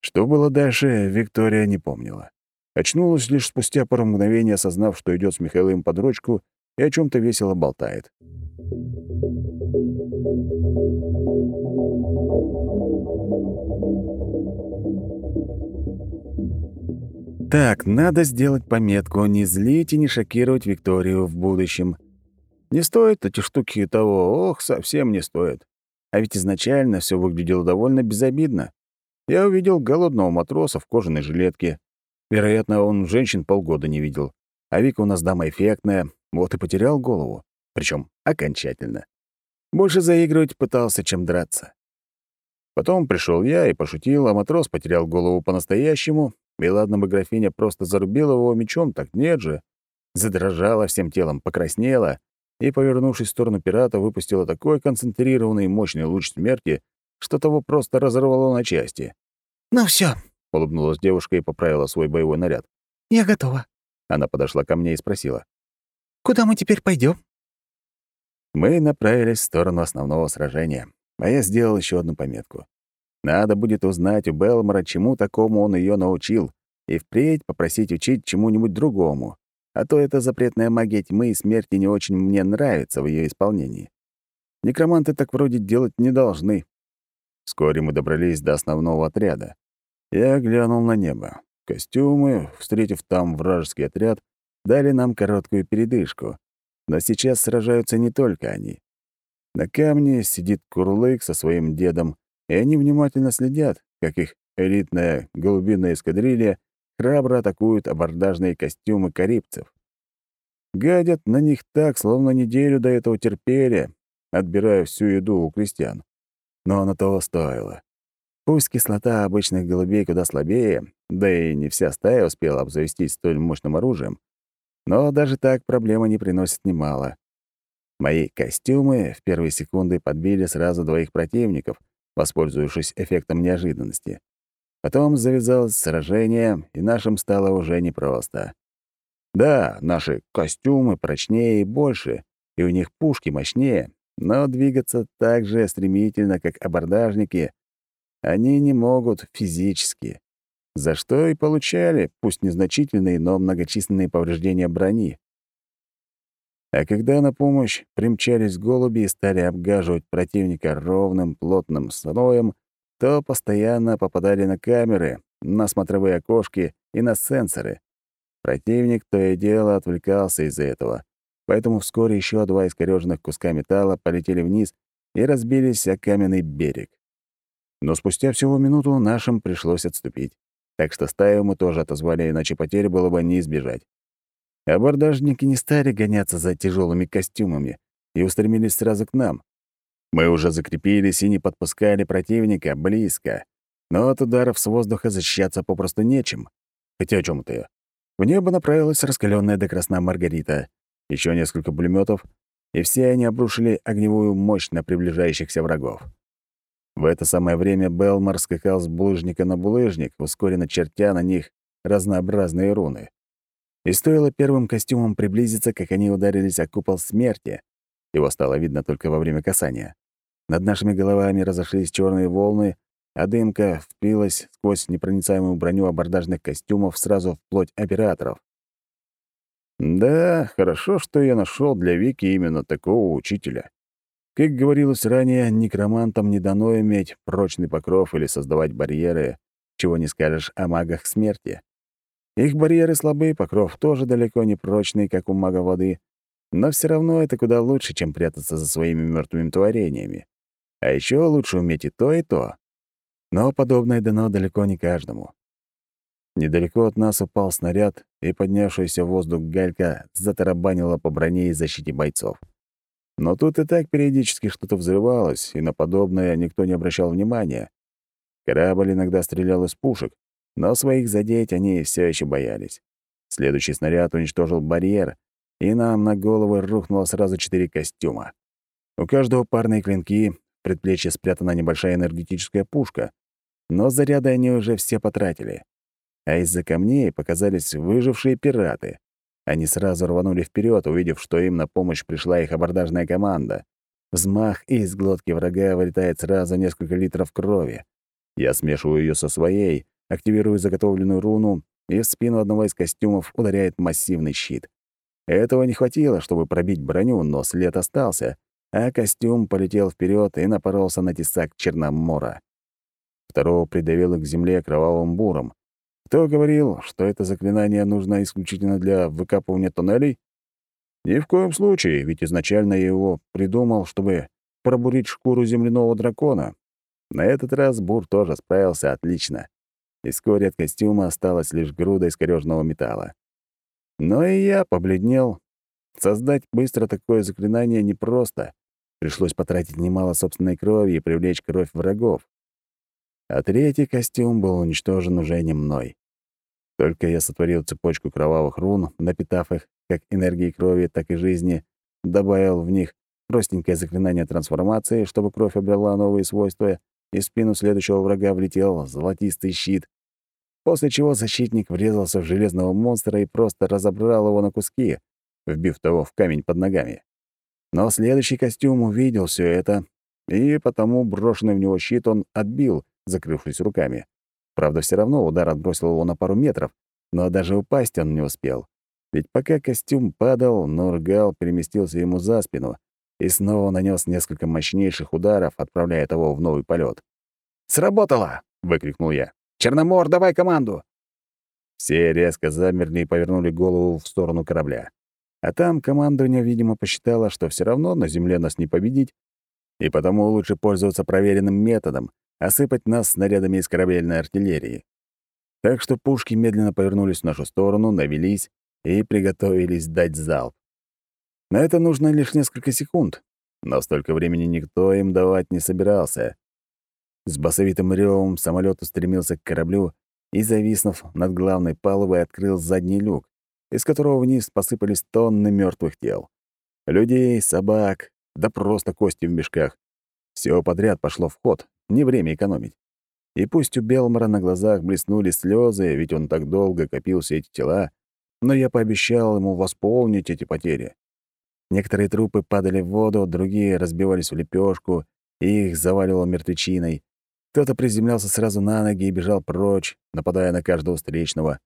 Что было дальше, Виктория не помнила. Очнулась лишь спустя пару мгновений, осознав, что идет с Михаилом под ручку и о чем то весело болтает. Так, надо сделать пометку «Не злить и не шокировать Викторию в будущем». Не стоит эти штуки того, ох, совсем не стоит. А ведь изначально все выглядело довольно безобидно. Я увидел голодного матроса в кожаной жилетке. Вероятно, он женщин полгода не видел. А Вика у нас дама эффектная, вот и потерял голову. Причем окончательно. Больше заигрывать пытался, чем драться. Потом пришел я и пошутил, а матрос потерял голову по-настоящему, и ладно бы графиня просто зарубила его мечом, так нет же. Задрожала всем телом, покраснела и, повернувшись в сторону пирата, выпустила такой концентрированный и мощный луч смерти, что того просто разорвало на части. «Ну все, улыбнулась девушка и поправила свой боевой наряд. «Я готова». Она подошла ко мне и спросила. «Куда мы теперь пойдем? Мы направились в сторону основного сражения, а я сделал еще одну пометку. Надо будет узнать у Белмора, чему такому он ее научил, и впредь попросить учить чему-нибудь другому. А то эта запретная магия тьмы и смерти не очень мне нравится в ее исполнении. Некроманты так вроде делать не должны. Вскоре мы добрались до основного отряда. Я глянул на небо. Костюмы, встретив там вражеский отряд, дали нам короткую передышку. Но сейчас сражаются не только они. На камне сидит Курлык со своим дедом, и они внимательно следят, как их элитная голубиная эскадрилья храбро атакуют абордажные костюмы карибцев. Гадят на них так, словно неделю до этого терпели, отбирая всю еду у крестьян. Но оно того стоило. Пусть кислота обычных голубей куда слабее, да и не вся стая успела обзавестись столь мощным оружием, но даже так проблема не приносит немало. Мои костюмы в первые секунды подбили сразу двоих противников, воспользовавшись эффектом неожиданности. Потом завязалось сражение, и нашим стало уже непросто. Да, наши костюмы прочнее и больше, и у них пушки мощнее, но двигаться так же стремительно, как абордажники, они не могут физически. За что и получали, пусть незначительные, но многочисленные повреждения брони. А когда на помощь примчались голуби и стали обгаживать противника ровным, плотным слоем, то постоянно попадали на камеры, на смотровые окошки и на сенсоры. Противник то и дело отвлекался из-за этого, поэтому вскоре еще два искорёженных куска металла полетели вниз и разбились о каменный берег. Но спустя всего минуту нашим пришлось отступить, так что стаю мы тоже отозвали, иначе потерь было бы не избежать. Абордажники не стали гоняться за тяжелыми костюмами и устремились сразу к нам. Мы уже закрепились и не подпускали противника близко, но от ударов с воздуха защищаться попросту нечем. Хотя о чем я? В небо направилась раскаленная до красна Маргарита, еще несколько пулеметов, и все они обрушили огневую мощь на приближающихся врагов. В это самое время Белмар скакал с булыжника на булыжник, ускоренно чертя на них разнообразные руны. И стоило первым костюмам приблизиться, как они ударились о купол смерти. Его стало видно только во время касания. Над нашими головами разошлись черные волны, а дымка впилась сквозь непроницаемую броню абордажных костюмов сразу вплоть операторов. Да, хорошо, что я нашел для Вики именно такого учителя. Как говорилось ранее, некромантам не дано иметь прочный покров или создавать барьеры, чего не скажешь о магах смерти. Их барьеры слабые, покров тоже далеко не прочный, как у мага воды, но все равно это куда лучше, чем прятаться за своими мертвыми творениями. А еще лучше уметь и то, и то. Но подобное дано далеко не каждому. Недалеко от нас упал снаряд, и поднявшаяся в воздух галька затарабанила по броне и защите бойцов. Но тут и так периодически что-то взрывалось, и на подобное никто не обращал внимания. Корабль иногда стрелял из пушек, но своих задеть они все еще боялись. Следующий снаряд уничтожил барьер, и нам на головы рухнуло сразу четыре костюма. У каждого парные клинки, в предплечье спрятана небольшая энергетическая пушка, но заряды они уже все потратили. А из-за камней показались выжившие пираты. Они сразу рванули вперед, увидев, что им на помощь пришла их абордажная команда. Взмах, и из глотки врага вылетает сразу несколько литров крови. Я смешиваю ее со своей, активирую заготовленную руну, и в спину одного из костюмов ударяет массивный щит. Этого не хватило, чтобы пробить броню, но след остался, а костюм полетел вперед и напоролся на тесак Черномора. Второго придавило к земле кровавым буром. Кто говорил, что это заклинание нужно исключительно для выкапывания туннелей? Ни в коем случае, ведь изначально я его придумал, чтобы пробурить шкуру земляного дракона. На этот раз Бур тоже справился отлично, и вскоре от костюма осталась лишь груда искорёженного металла. Но и я побледнел. Создать быстро такое заклинание непросто. Пришлось потратить немало собственной крови и привлечь кровь врагов а третий костюм был уничтожен уже не мной. Только я сотворил цепочку кровавых рун, напитав их как энергией крови, так и жизни, добавил в них простенькое заклинание трансформации, чтобы кровь обрела новые свойства, и в спину следующего врага влетел золотистый щит, после чего защитник врезался в железного монстра и просто разобрал его на куски, вбив того в камень под ногами. Но следующий костюм увидел все это, и потому брошенный в него щит он отбил, закрывшись руками. Правда, все равно удар отбросил его на пару метров, но даже упасть он не успел. Ведь пока костюм падал, Нургал переместился ему за спину и снова нанес несколько мощнейших ударов, отправляя того в новый полет. «Сработало!» — выкрикнул я. «Черномор, давай команду!» Все резко замерли и повернули голову в сторону корабля. А там командование, видимо, посчитало, что все равно на Земле нас не победить, и потому лучше пользоваться проверенным методом, осыпать нас снарядами из корабельной артиллерии. Так что пушки медленно повернулись в нашу сторону, навелись и приготовились дать залп. На это нужно лишь несколько секунд, но столько времени никто им давать не собирался. С басовитым ревом самолет устремился к кораблю и, зависнув над главной палубой, открыл задний люк, из которого вниз посыпались тонны мертвых тел. Людей, собак, да просто кости в мешках. Все подряд пошло в ход, не время экономить. И пусть у Белмора на глазах блеснули слезы, ведь он так долго копил все эти тела, но я пообещал ему восполнить эти потери. Некоторые трупы падали в воду, другие разбивались в лепешку, и их заваливало мертвечиной. Кто-то приземлялся сразу на ноги и бежал прочь, нападая на каждого встречного.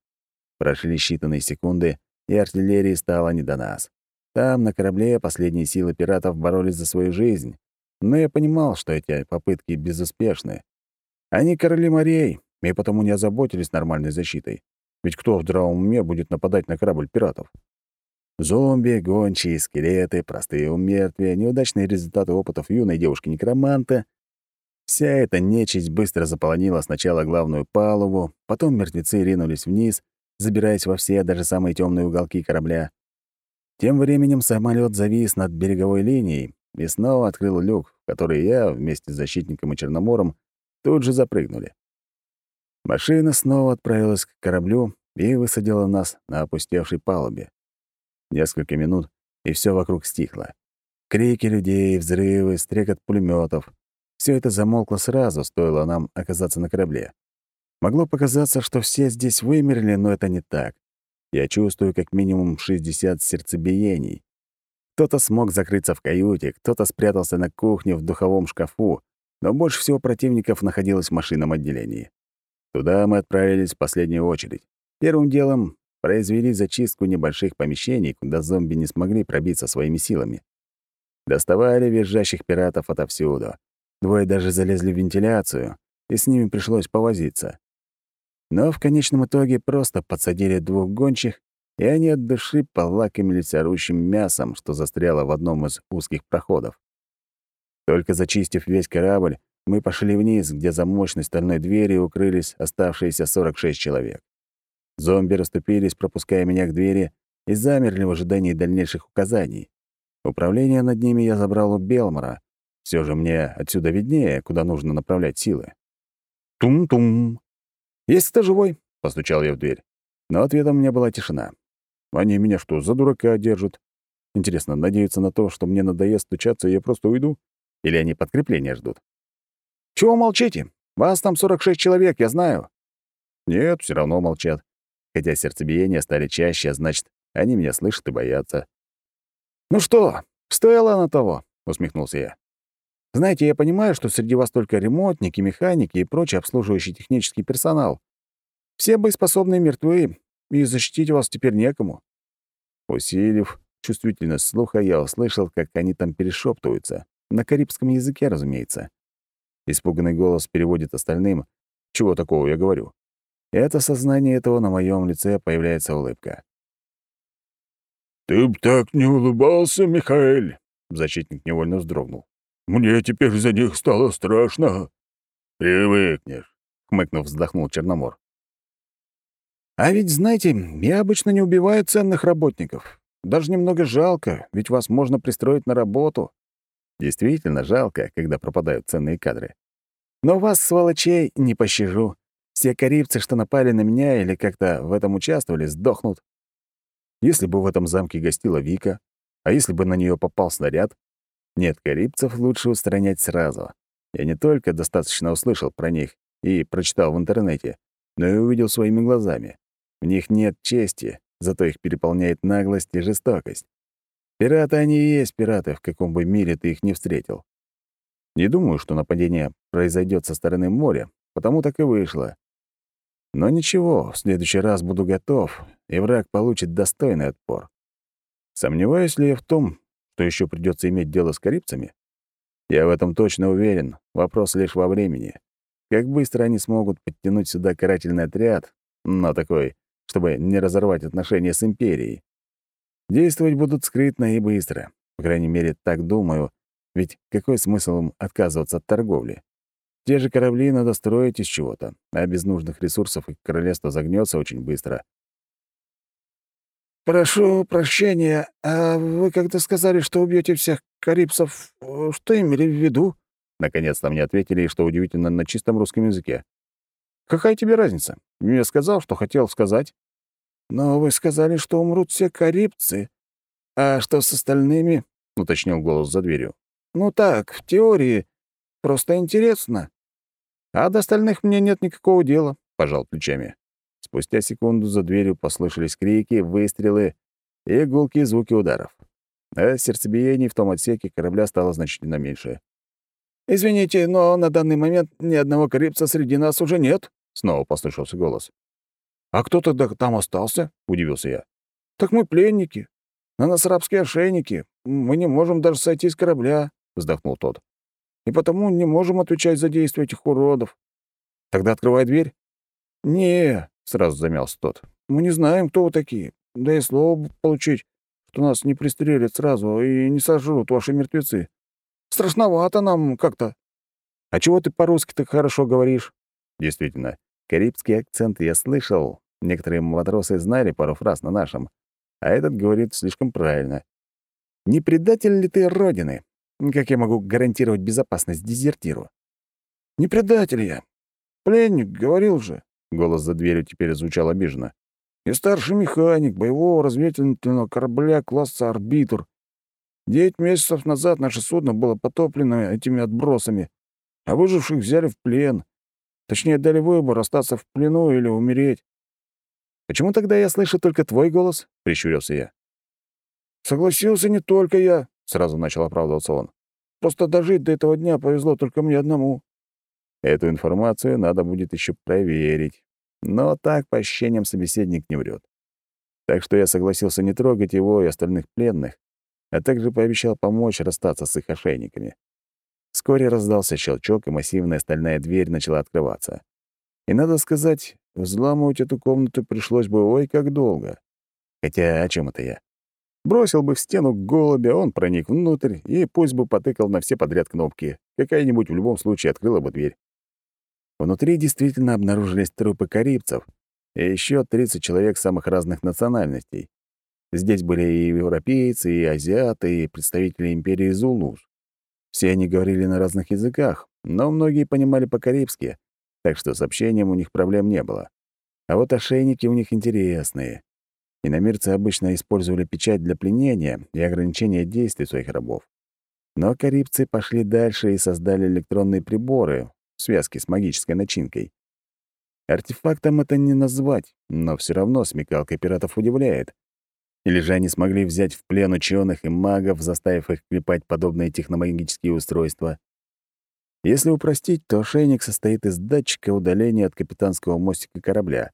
Прошли считанные секунды, и артиллерии стало не до нас. Там, на корабле, последние силы пиратов боролись за свою жизнь, но я понимал, что эти попытки безуспешны. Они короли морей, и потому не озаботились нормальной защитой. Ведь кто в здравом уме будет нападать на корабль пиратов? Зомби, гончие, скелеты, простые умертвия, неудачные результаты опытов юной девушки-некроманта. Вся эта нечисть быстро заполонила сначала главную палубу, потом мертвецы ринулись вниз, забираясь во все, даже самые темные уголки корабля. Тем временем самолет завис над береговой линией, и снова открыл люк, в который я вместе с защитником и Черномором тут же запрыгнули. Машина снова отправилась к кораблю и высадила нас на опустевшей палубе. Несколько минут, и все вокруг стихло. Крики людей, взрывы, стрекот пулеметов — все это замолкло сразу, стоило нам оказаться на корабле. Могло показаться, что все здесь вымерли, но это не так. Я чувствую как минимум 60 сердцебиений. Кто-то смог закрыться в каюте, кто-то спрятался на кухне в духовом шкафу, но больше всего противников находилось в машинном отделении. Туда мы отправились в последнюю очередь. Первым делом произвели зачистку небольших помещений, куда зомби не смогли пробиться своими силами. Доставали визжащих пиратов отовсюду. Двое даже залезли в вентиляцию, и с ними пришлось повозиться. Но в конечном итоге просто подсадили двух гончих и они от души полакомились орущим мясом, что застряло в одном из узких проходов. Только зачистив весь корабль, мы пошли вниз, где за мощной стальной дверью укрылись оставшиеся 46 человек. Зомби расступились, пропуская меня к двери, и замерли в ожидании дальнейших указаний. Управление над ними я забрал у Белмора. Все же мне отсюда виднее, куда нужно направлять силы. «Тум-тум!» «Есть кто живой?» — постучал я в дверь. Но ответом мне была тишина. Они меня что, за дурака держат? Интересно, надеются на то, что мне надоест стучаться, и я просто уйду? Или они подкрепления ждут? Чего молчите? Вас там 46 человек, я знаю. Нет, все равно молчат. Хотя сердцебиения стали чаще, а значит, они меня слышат и боятся. «Ну что, стоило на того?» — усмехнулся я. «Знаете, я понимаю, что среди вас только ремонтники, механики и прочий обслуживающий технический персонал. Все боеспособные мертвы, и защитить вас теперь некому». Усилив чувствительность слуха, я услышал, как они там перешептываются. На карибском языке, разумеется. Испуганный голос переводит остальным. Чего такого я говорю? И от осознания этого на моем лице появляется улыбка. «Ты б так не улыбался, Михаэль!» Защитник невольно вздрогнул. «Мне теперь за них стало страшно». «Привыкнешь», — хмыкнув, вздохнул Черномор. «А ведь, знаете, я обычно не убиваю ценных работников. Даже немного жалко, ведь вас можно пристроить на работу. Действительно жалко, когда пропадают ценные кадры. Но вас, сволочей, не пощажу. Все карибцы, что напали на меня или как-то в этом участвовали, сдохнут. Если бы в этом замке гостила Вика, а если бы на нее попал снаряд? Нет, карибцев лучше устранять сразу. Я не только достаточно услышал про них и прочитал в интернете, но и увидел своими глазами. В них нет чести, зато их переполняет наглость и жестокость. Пираты они и есть пираты, в каком бы мире ты их не встретил. Не думаю, что нападение произойдет со стороны моря, потому так и вышло. Но ничего, в следующий раз буду готов, и враг получит достойный отпор. Сомневаюсь ли я в том, что еще придется иметь дело с карибцами? Я в этом точно уверен. Вопрос лишь во времени. Как быстро они смогут подтянуть сюда карательный отряд, но такой, чтобы не разорвать отношения с империей. Действовать будут скрытно и быстро. По крайней мере, так думаю, ведь какой смысл им отказываться от торговли? Те же корабли надо строить из чего-то, а без нужных ресурсов их королевство загнется очень быстро. «Прошу прощения, а вы когда сказали, что убьете всех карибцев, что имели в виду?» Наконец-то мне ответили, что удивительно, на чистом русском языке. «Какая тебе разница? Я сказал, что хотел сказать». «Но вы сказали, что умрут все карибцы. А что с остальными?» — уточнил голос за дверью. «Ну так, в теории. Просто интересно». «А до остальных мне нет никакого дела», — пожал плечами. Спустя секунду за дверью послышались крики, выстрелы и гулкие звуки ударов. А сердцебиений в том отсеке корабля стало значительно меньше. «Извините, но на данный момент ни одного карибца среди нас уже нет», — снова послышался голос. «А кто тогда там остался?» — удивился я. «Так мы пленники. На нас рабские ошейники. Мы не можем даже сойти с корабля», — вздохнул тот и потому не можем отвечать за действия этих уродов. Тогда открывай дверь. Не, сразу замялся тот. Мы не знаем, кто вы такие. Да и слово получить, что нас не пристрелят сразу и не сожрут ваши мертвецы. Страшновато нам как-то. А чего ты по-русски так хорошо говоришь? Действительно, карибский акцент я слышал. Некоторые матросы знали пару фраз на нашем, а этот говорит слишком правильно. Не предатель ли ты Родины? Как я могу гарантировать безопасность дезертиру? Не предатель я. Пленник, говорил же. Голос за дверью теперь звучал обиженно. Я старший механик боевого разведывательного корабля класса «Арбитр». Девять месяцев назад наше судно было потоплено этими отбросами, а выживших взяли в плен. Точнее, дали выбор остаться в плену или умереть. «Почему тогда я слышу только твой голос?» — прищурился я. «Согласился не только я сразу начал оправдываться он. «Просто дожить до этого дня повезло только мне одному». Эту информацию надо будет еще проверить. Но так, по ощущениям, собеседник не врет. Так что я согласился не трогать его и остальных пленных, а также пообещал помочь расстаться с их ошейниками. Вскоре раздался щелчок, и массивная стальная дверь начала открываться. И, надо сказать, взламывать эту комнату пришлось бы ой как долго. Хотя о чем это я? Бросил бы в стену голубя, он проник внутрь и пусть бы потыкал на все подряд кнопки. Какая-нибудь в любом случае открыла бы дверь. Внутри действительно обнаружились трупы карибцев и еще 30 человек самых разных национальностей. Здесь были и европейцы, и азиаты, и представители империи Зулус. Все они говорили на разных языках, но многие понимали по-карибски, так что с общением у них проблем не было. А вот ошейники у них интересные. Иномирцы обычно использовали печать для пленения и ограничения действий своих рабов. Но карибцы пошли дальше и создали электронные приборы в связке с магической начинкой. Артефактом это не назвать, но все равно смекалка пиратов удивляет. Или же они смогли взять в плен ученых и магов, заставив их клепать подобные техномагические устройства? Если упростить, то ошейник состоит из датчика удаления от капитанского мостика корабля.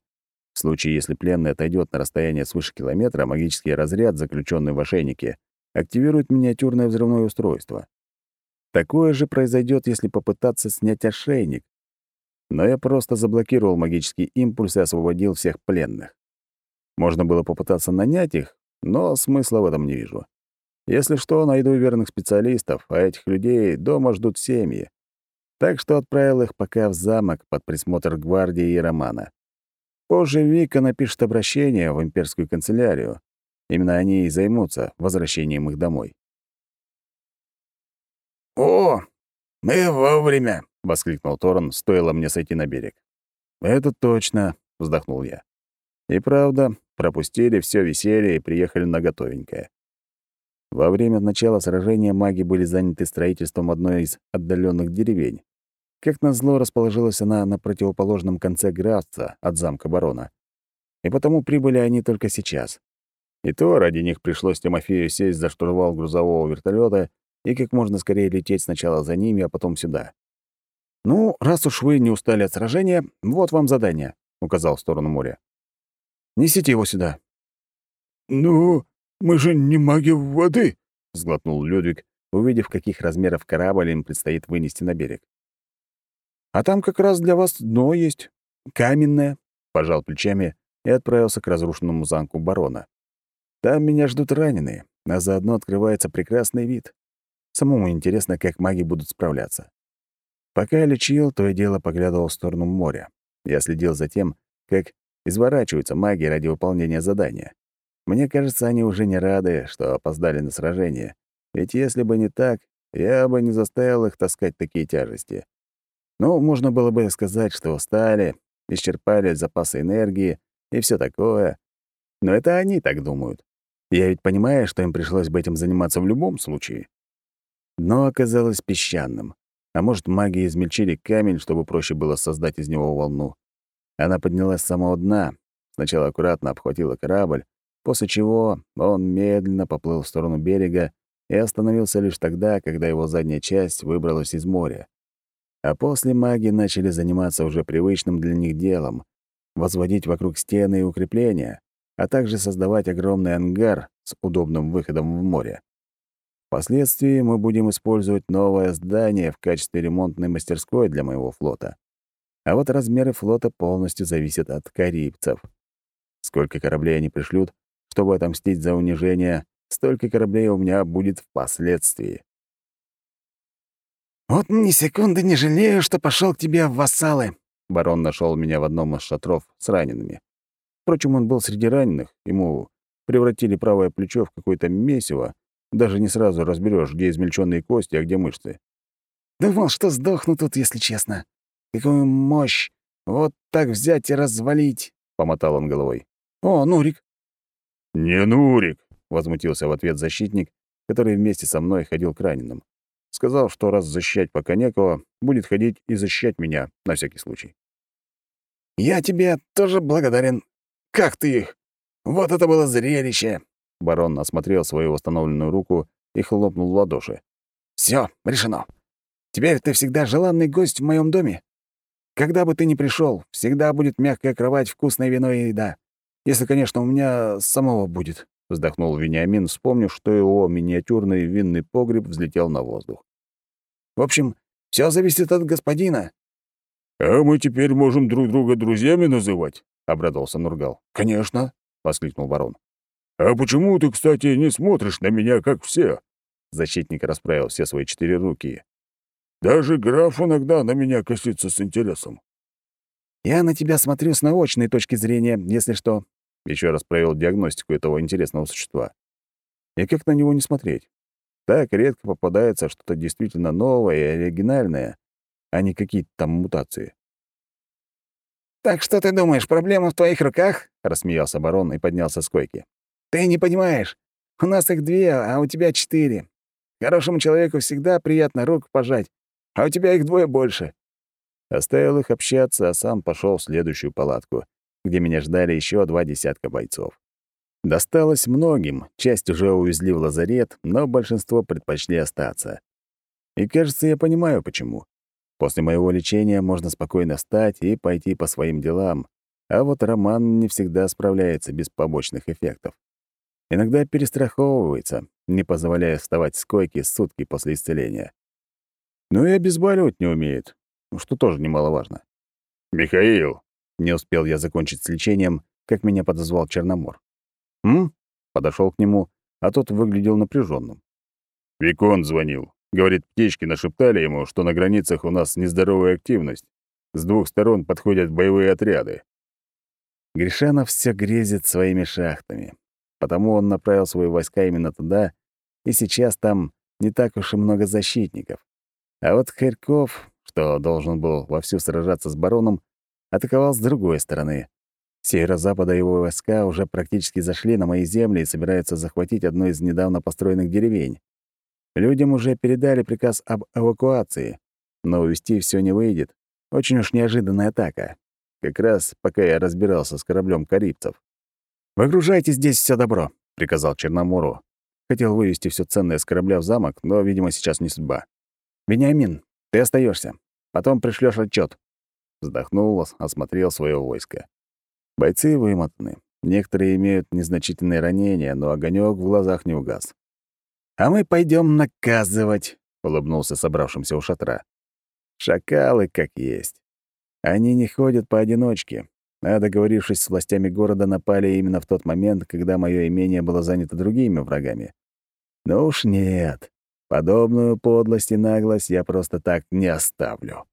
В случае, если пленный отойдет на расстояние свыше километра, магический разряд, заключенный в ошейнике, активирует миниатюрное взрывное устройство. Такое же произойдет, если попытаться снять ошейник. но я просто заблокировал магический импульс и освободил всех пленных. Можно было попытаться нанять их, но смысла в этом не вижу. Если что, найду верных специалистов, а этих людей дома ждут семьи. Так что отправил их пока в замок под присмотр гвардии и Романа. Позже Вика напишет обращение в имперскую канцелярию. Именно они и займутся возвращением их домой. «О, мы вовремя!» — воскликнул Торн, стоило мне сойти на берег. «Это точно», — вздохнул я. И правда, пропустили все веселье и приехали на готовенькое. Во время начала сражения маги были заняты строительством одной из отдаленных деревень. Как назло, расположилась она на противоположном конце графства от замка барона. И потому прибыли они только сейчас. И то ради них пришлось Тимофею сесть за штурвал грузового вертолета и как можно скорее лететь сначала за ними, а потом сюда. «Ну, раз уж вы не устали от сражения, вот вам задание», — указал в сторону моря. «Несите его сюда». «Ну, мы же не маги воды», — сглотнул Людвиг, увидев, каких размеров корабль им предстоит вынести на берег. «А там как раз для вас дно есть. Каменное», — пожал плечами и отправился к разрушенному замку барона. «Там меня ждут раненые, а заодно открывается прекрасный вид. Самому интересно, как маги будут справляться. Пока я лечил, то и дело поглядывал в сторону моря. Я следил за тем, как изворачиваются маги ради выполнения задания. Мне кажется, они уже не рады, что опоздали на сражение. Ведь если бы не так, я бы не заставил их таскать такие тяжести. Ну, можно было бы сказать, что устали, исчерпали запасы энергии и все такое. Но это они так думают. Я ведь понимаю, что им пришлось бы этим заниматься в любом случае. Дно оказалось песчаным. А может, маги измельчили камень, чтобы проще было создать из него волну. Она поднялась с самого дна, сначала аккуратно обхватила корабль, после чего он медленно поплыл в сторону берега и остановился лишь тогда, когда его задняя часть выбралась из моря. А после маги начали заниматься уже привычным для них делом — возводить вокруг стены и укрепления, а также создавать огромный ангар с удобным выходом в море. Впоследствии мы будем использовать новое здание в качестве ремонтной мастерской для моего флота. А вот размеры флота полностью зависят от карибцев. Сколько кораблей они пришлют, чтобы отомстить за унижение, столько кораблей у меня будет впоследствии. «Вот ни секунды не жалею, что пошел к тебе в вассалы», Барон нашел меня в одном из шатров с ранеными. Впрочем, он был среди раненых, ему превратили правое плечо в какое-то месиво, даже не сразу разберешь, где измельченные кости, а где мышцы. Думал, что сдохну тут, если честно. Какую мощь! Вот так взять и развалить!» — помотал он головой. «О, Нурик!» «Не Нурик!» — возмутился в ответ защитник, который вместе со мной ходил к раненым. Сказал, что раз защищать пока некого, будет ходить и защищать меня, на всякий случай. «Я тебе тоже благодарен. Как ты их? Вот это было зрелище!» Барон осмотрел свою восстановленную руку и хлопнул в ладоши. Все, решено. Теперь ты всегда желанный гость в моем доме. Когда бы ты ни пришел, всегда будет мягкая кровать, вкусное вино и еда. Если, конечно, у меня самого будет», — вздохнул Вениамин, вспомнив, что его миниатюрный винный погреб взлетел на воздух. «В общем, все зависит от господина». «А мы теперь можем друг друга друзьями называть?» — обрадовался Нургал. «Конечно», — воскликнул барон. «А почему ты, кстати, не смотришь на меня, как все?» Защитник расправил все свои четыре руки. «Даже граф иногда на меня косится с интересом». «Я на тебя смотрю с научной точки зрения, если что». Еще раз провел диагностику этого интересного существа. И как на него не смотреть? Так редко попадается что-то действительно новое и оригинальное, а не какие-то там мутации. «Так что ты думаешь, проблема в твоих руках?» — рассмеялся барон и поднялся с койки. Ты не понимаешь. У нас их две, а у тебя четыре. Хорошему человеку всегда приятно руку пожать, а у тебя их двое больше». Оставил их общаться, а сам пошел в следующую палатку, где меня ждали еще два десятка бойцов. Досталось многим, часть уже увезли в лазарет, но большинство предпочли остаться. И, кажется, я понимаю, почему. После моего лечения можно спокойно встать и пойти по своим делам, а вот Роман не всегда справляется без побочных эффектов. Иногда перестраховывается, не позволяя вставать с койки сутки после исцеления. Но и обезболивать не умеет, что тоже немаловажно. «Михаил!» — не успел я закончить с лечением, как меня подозвал Черномор. «М?» — подошел к нему, а тот выглядел напряженным. Викон звонил. Говорит, птички нашептали ему, что на границах у нас нездоровая активность. С двух сторон подходят боевые отряды. Гришанов все грезит своими шахтами. Потому он направил свои войска именно туда, и сейчас там не так уж и много защитников. А вот Харьков, что должен был вовсю сражаться с бароном, атаковал с другой стороны. Северо-запада его войска уже практически зашли на мои земли и собираются захватить одну из недавно построенных деревень. Людям уже передали приказ об эвакуации, но увести все не выйдет. Очень уж неожиданная атака. Как раз пока я разбирался с кораблем карибцев. «Выгружайте здесь все добро», — приказал Черномору. Хотел вывести все ценное с корабля в замок, но, видимо, сейчас не судьба. «Вениамин, ты остаешься. Потом пришлешь отчет. Вздохнул, осмотрел свое войско. Бойцы вымотаны. Некоторые имеют незначительные ранения, но огонек в глазах не угас. «А мы пойдем наказывать», — улыбнулся собравшимся у шатра. «Шакалы как есть. Они не ходят поодиночке, а, договорившись с властями города, напали именно в тот момент, когда мое имение было занято другими врагами. Но уж нет. Подобную подлость и наглость я просто так не оставлю.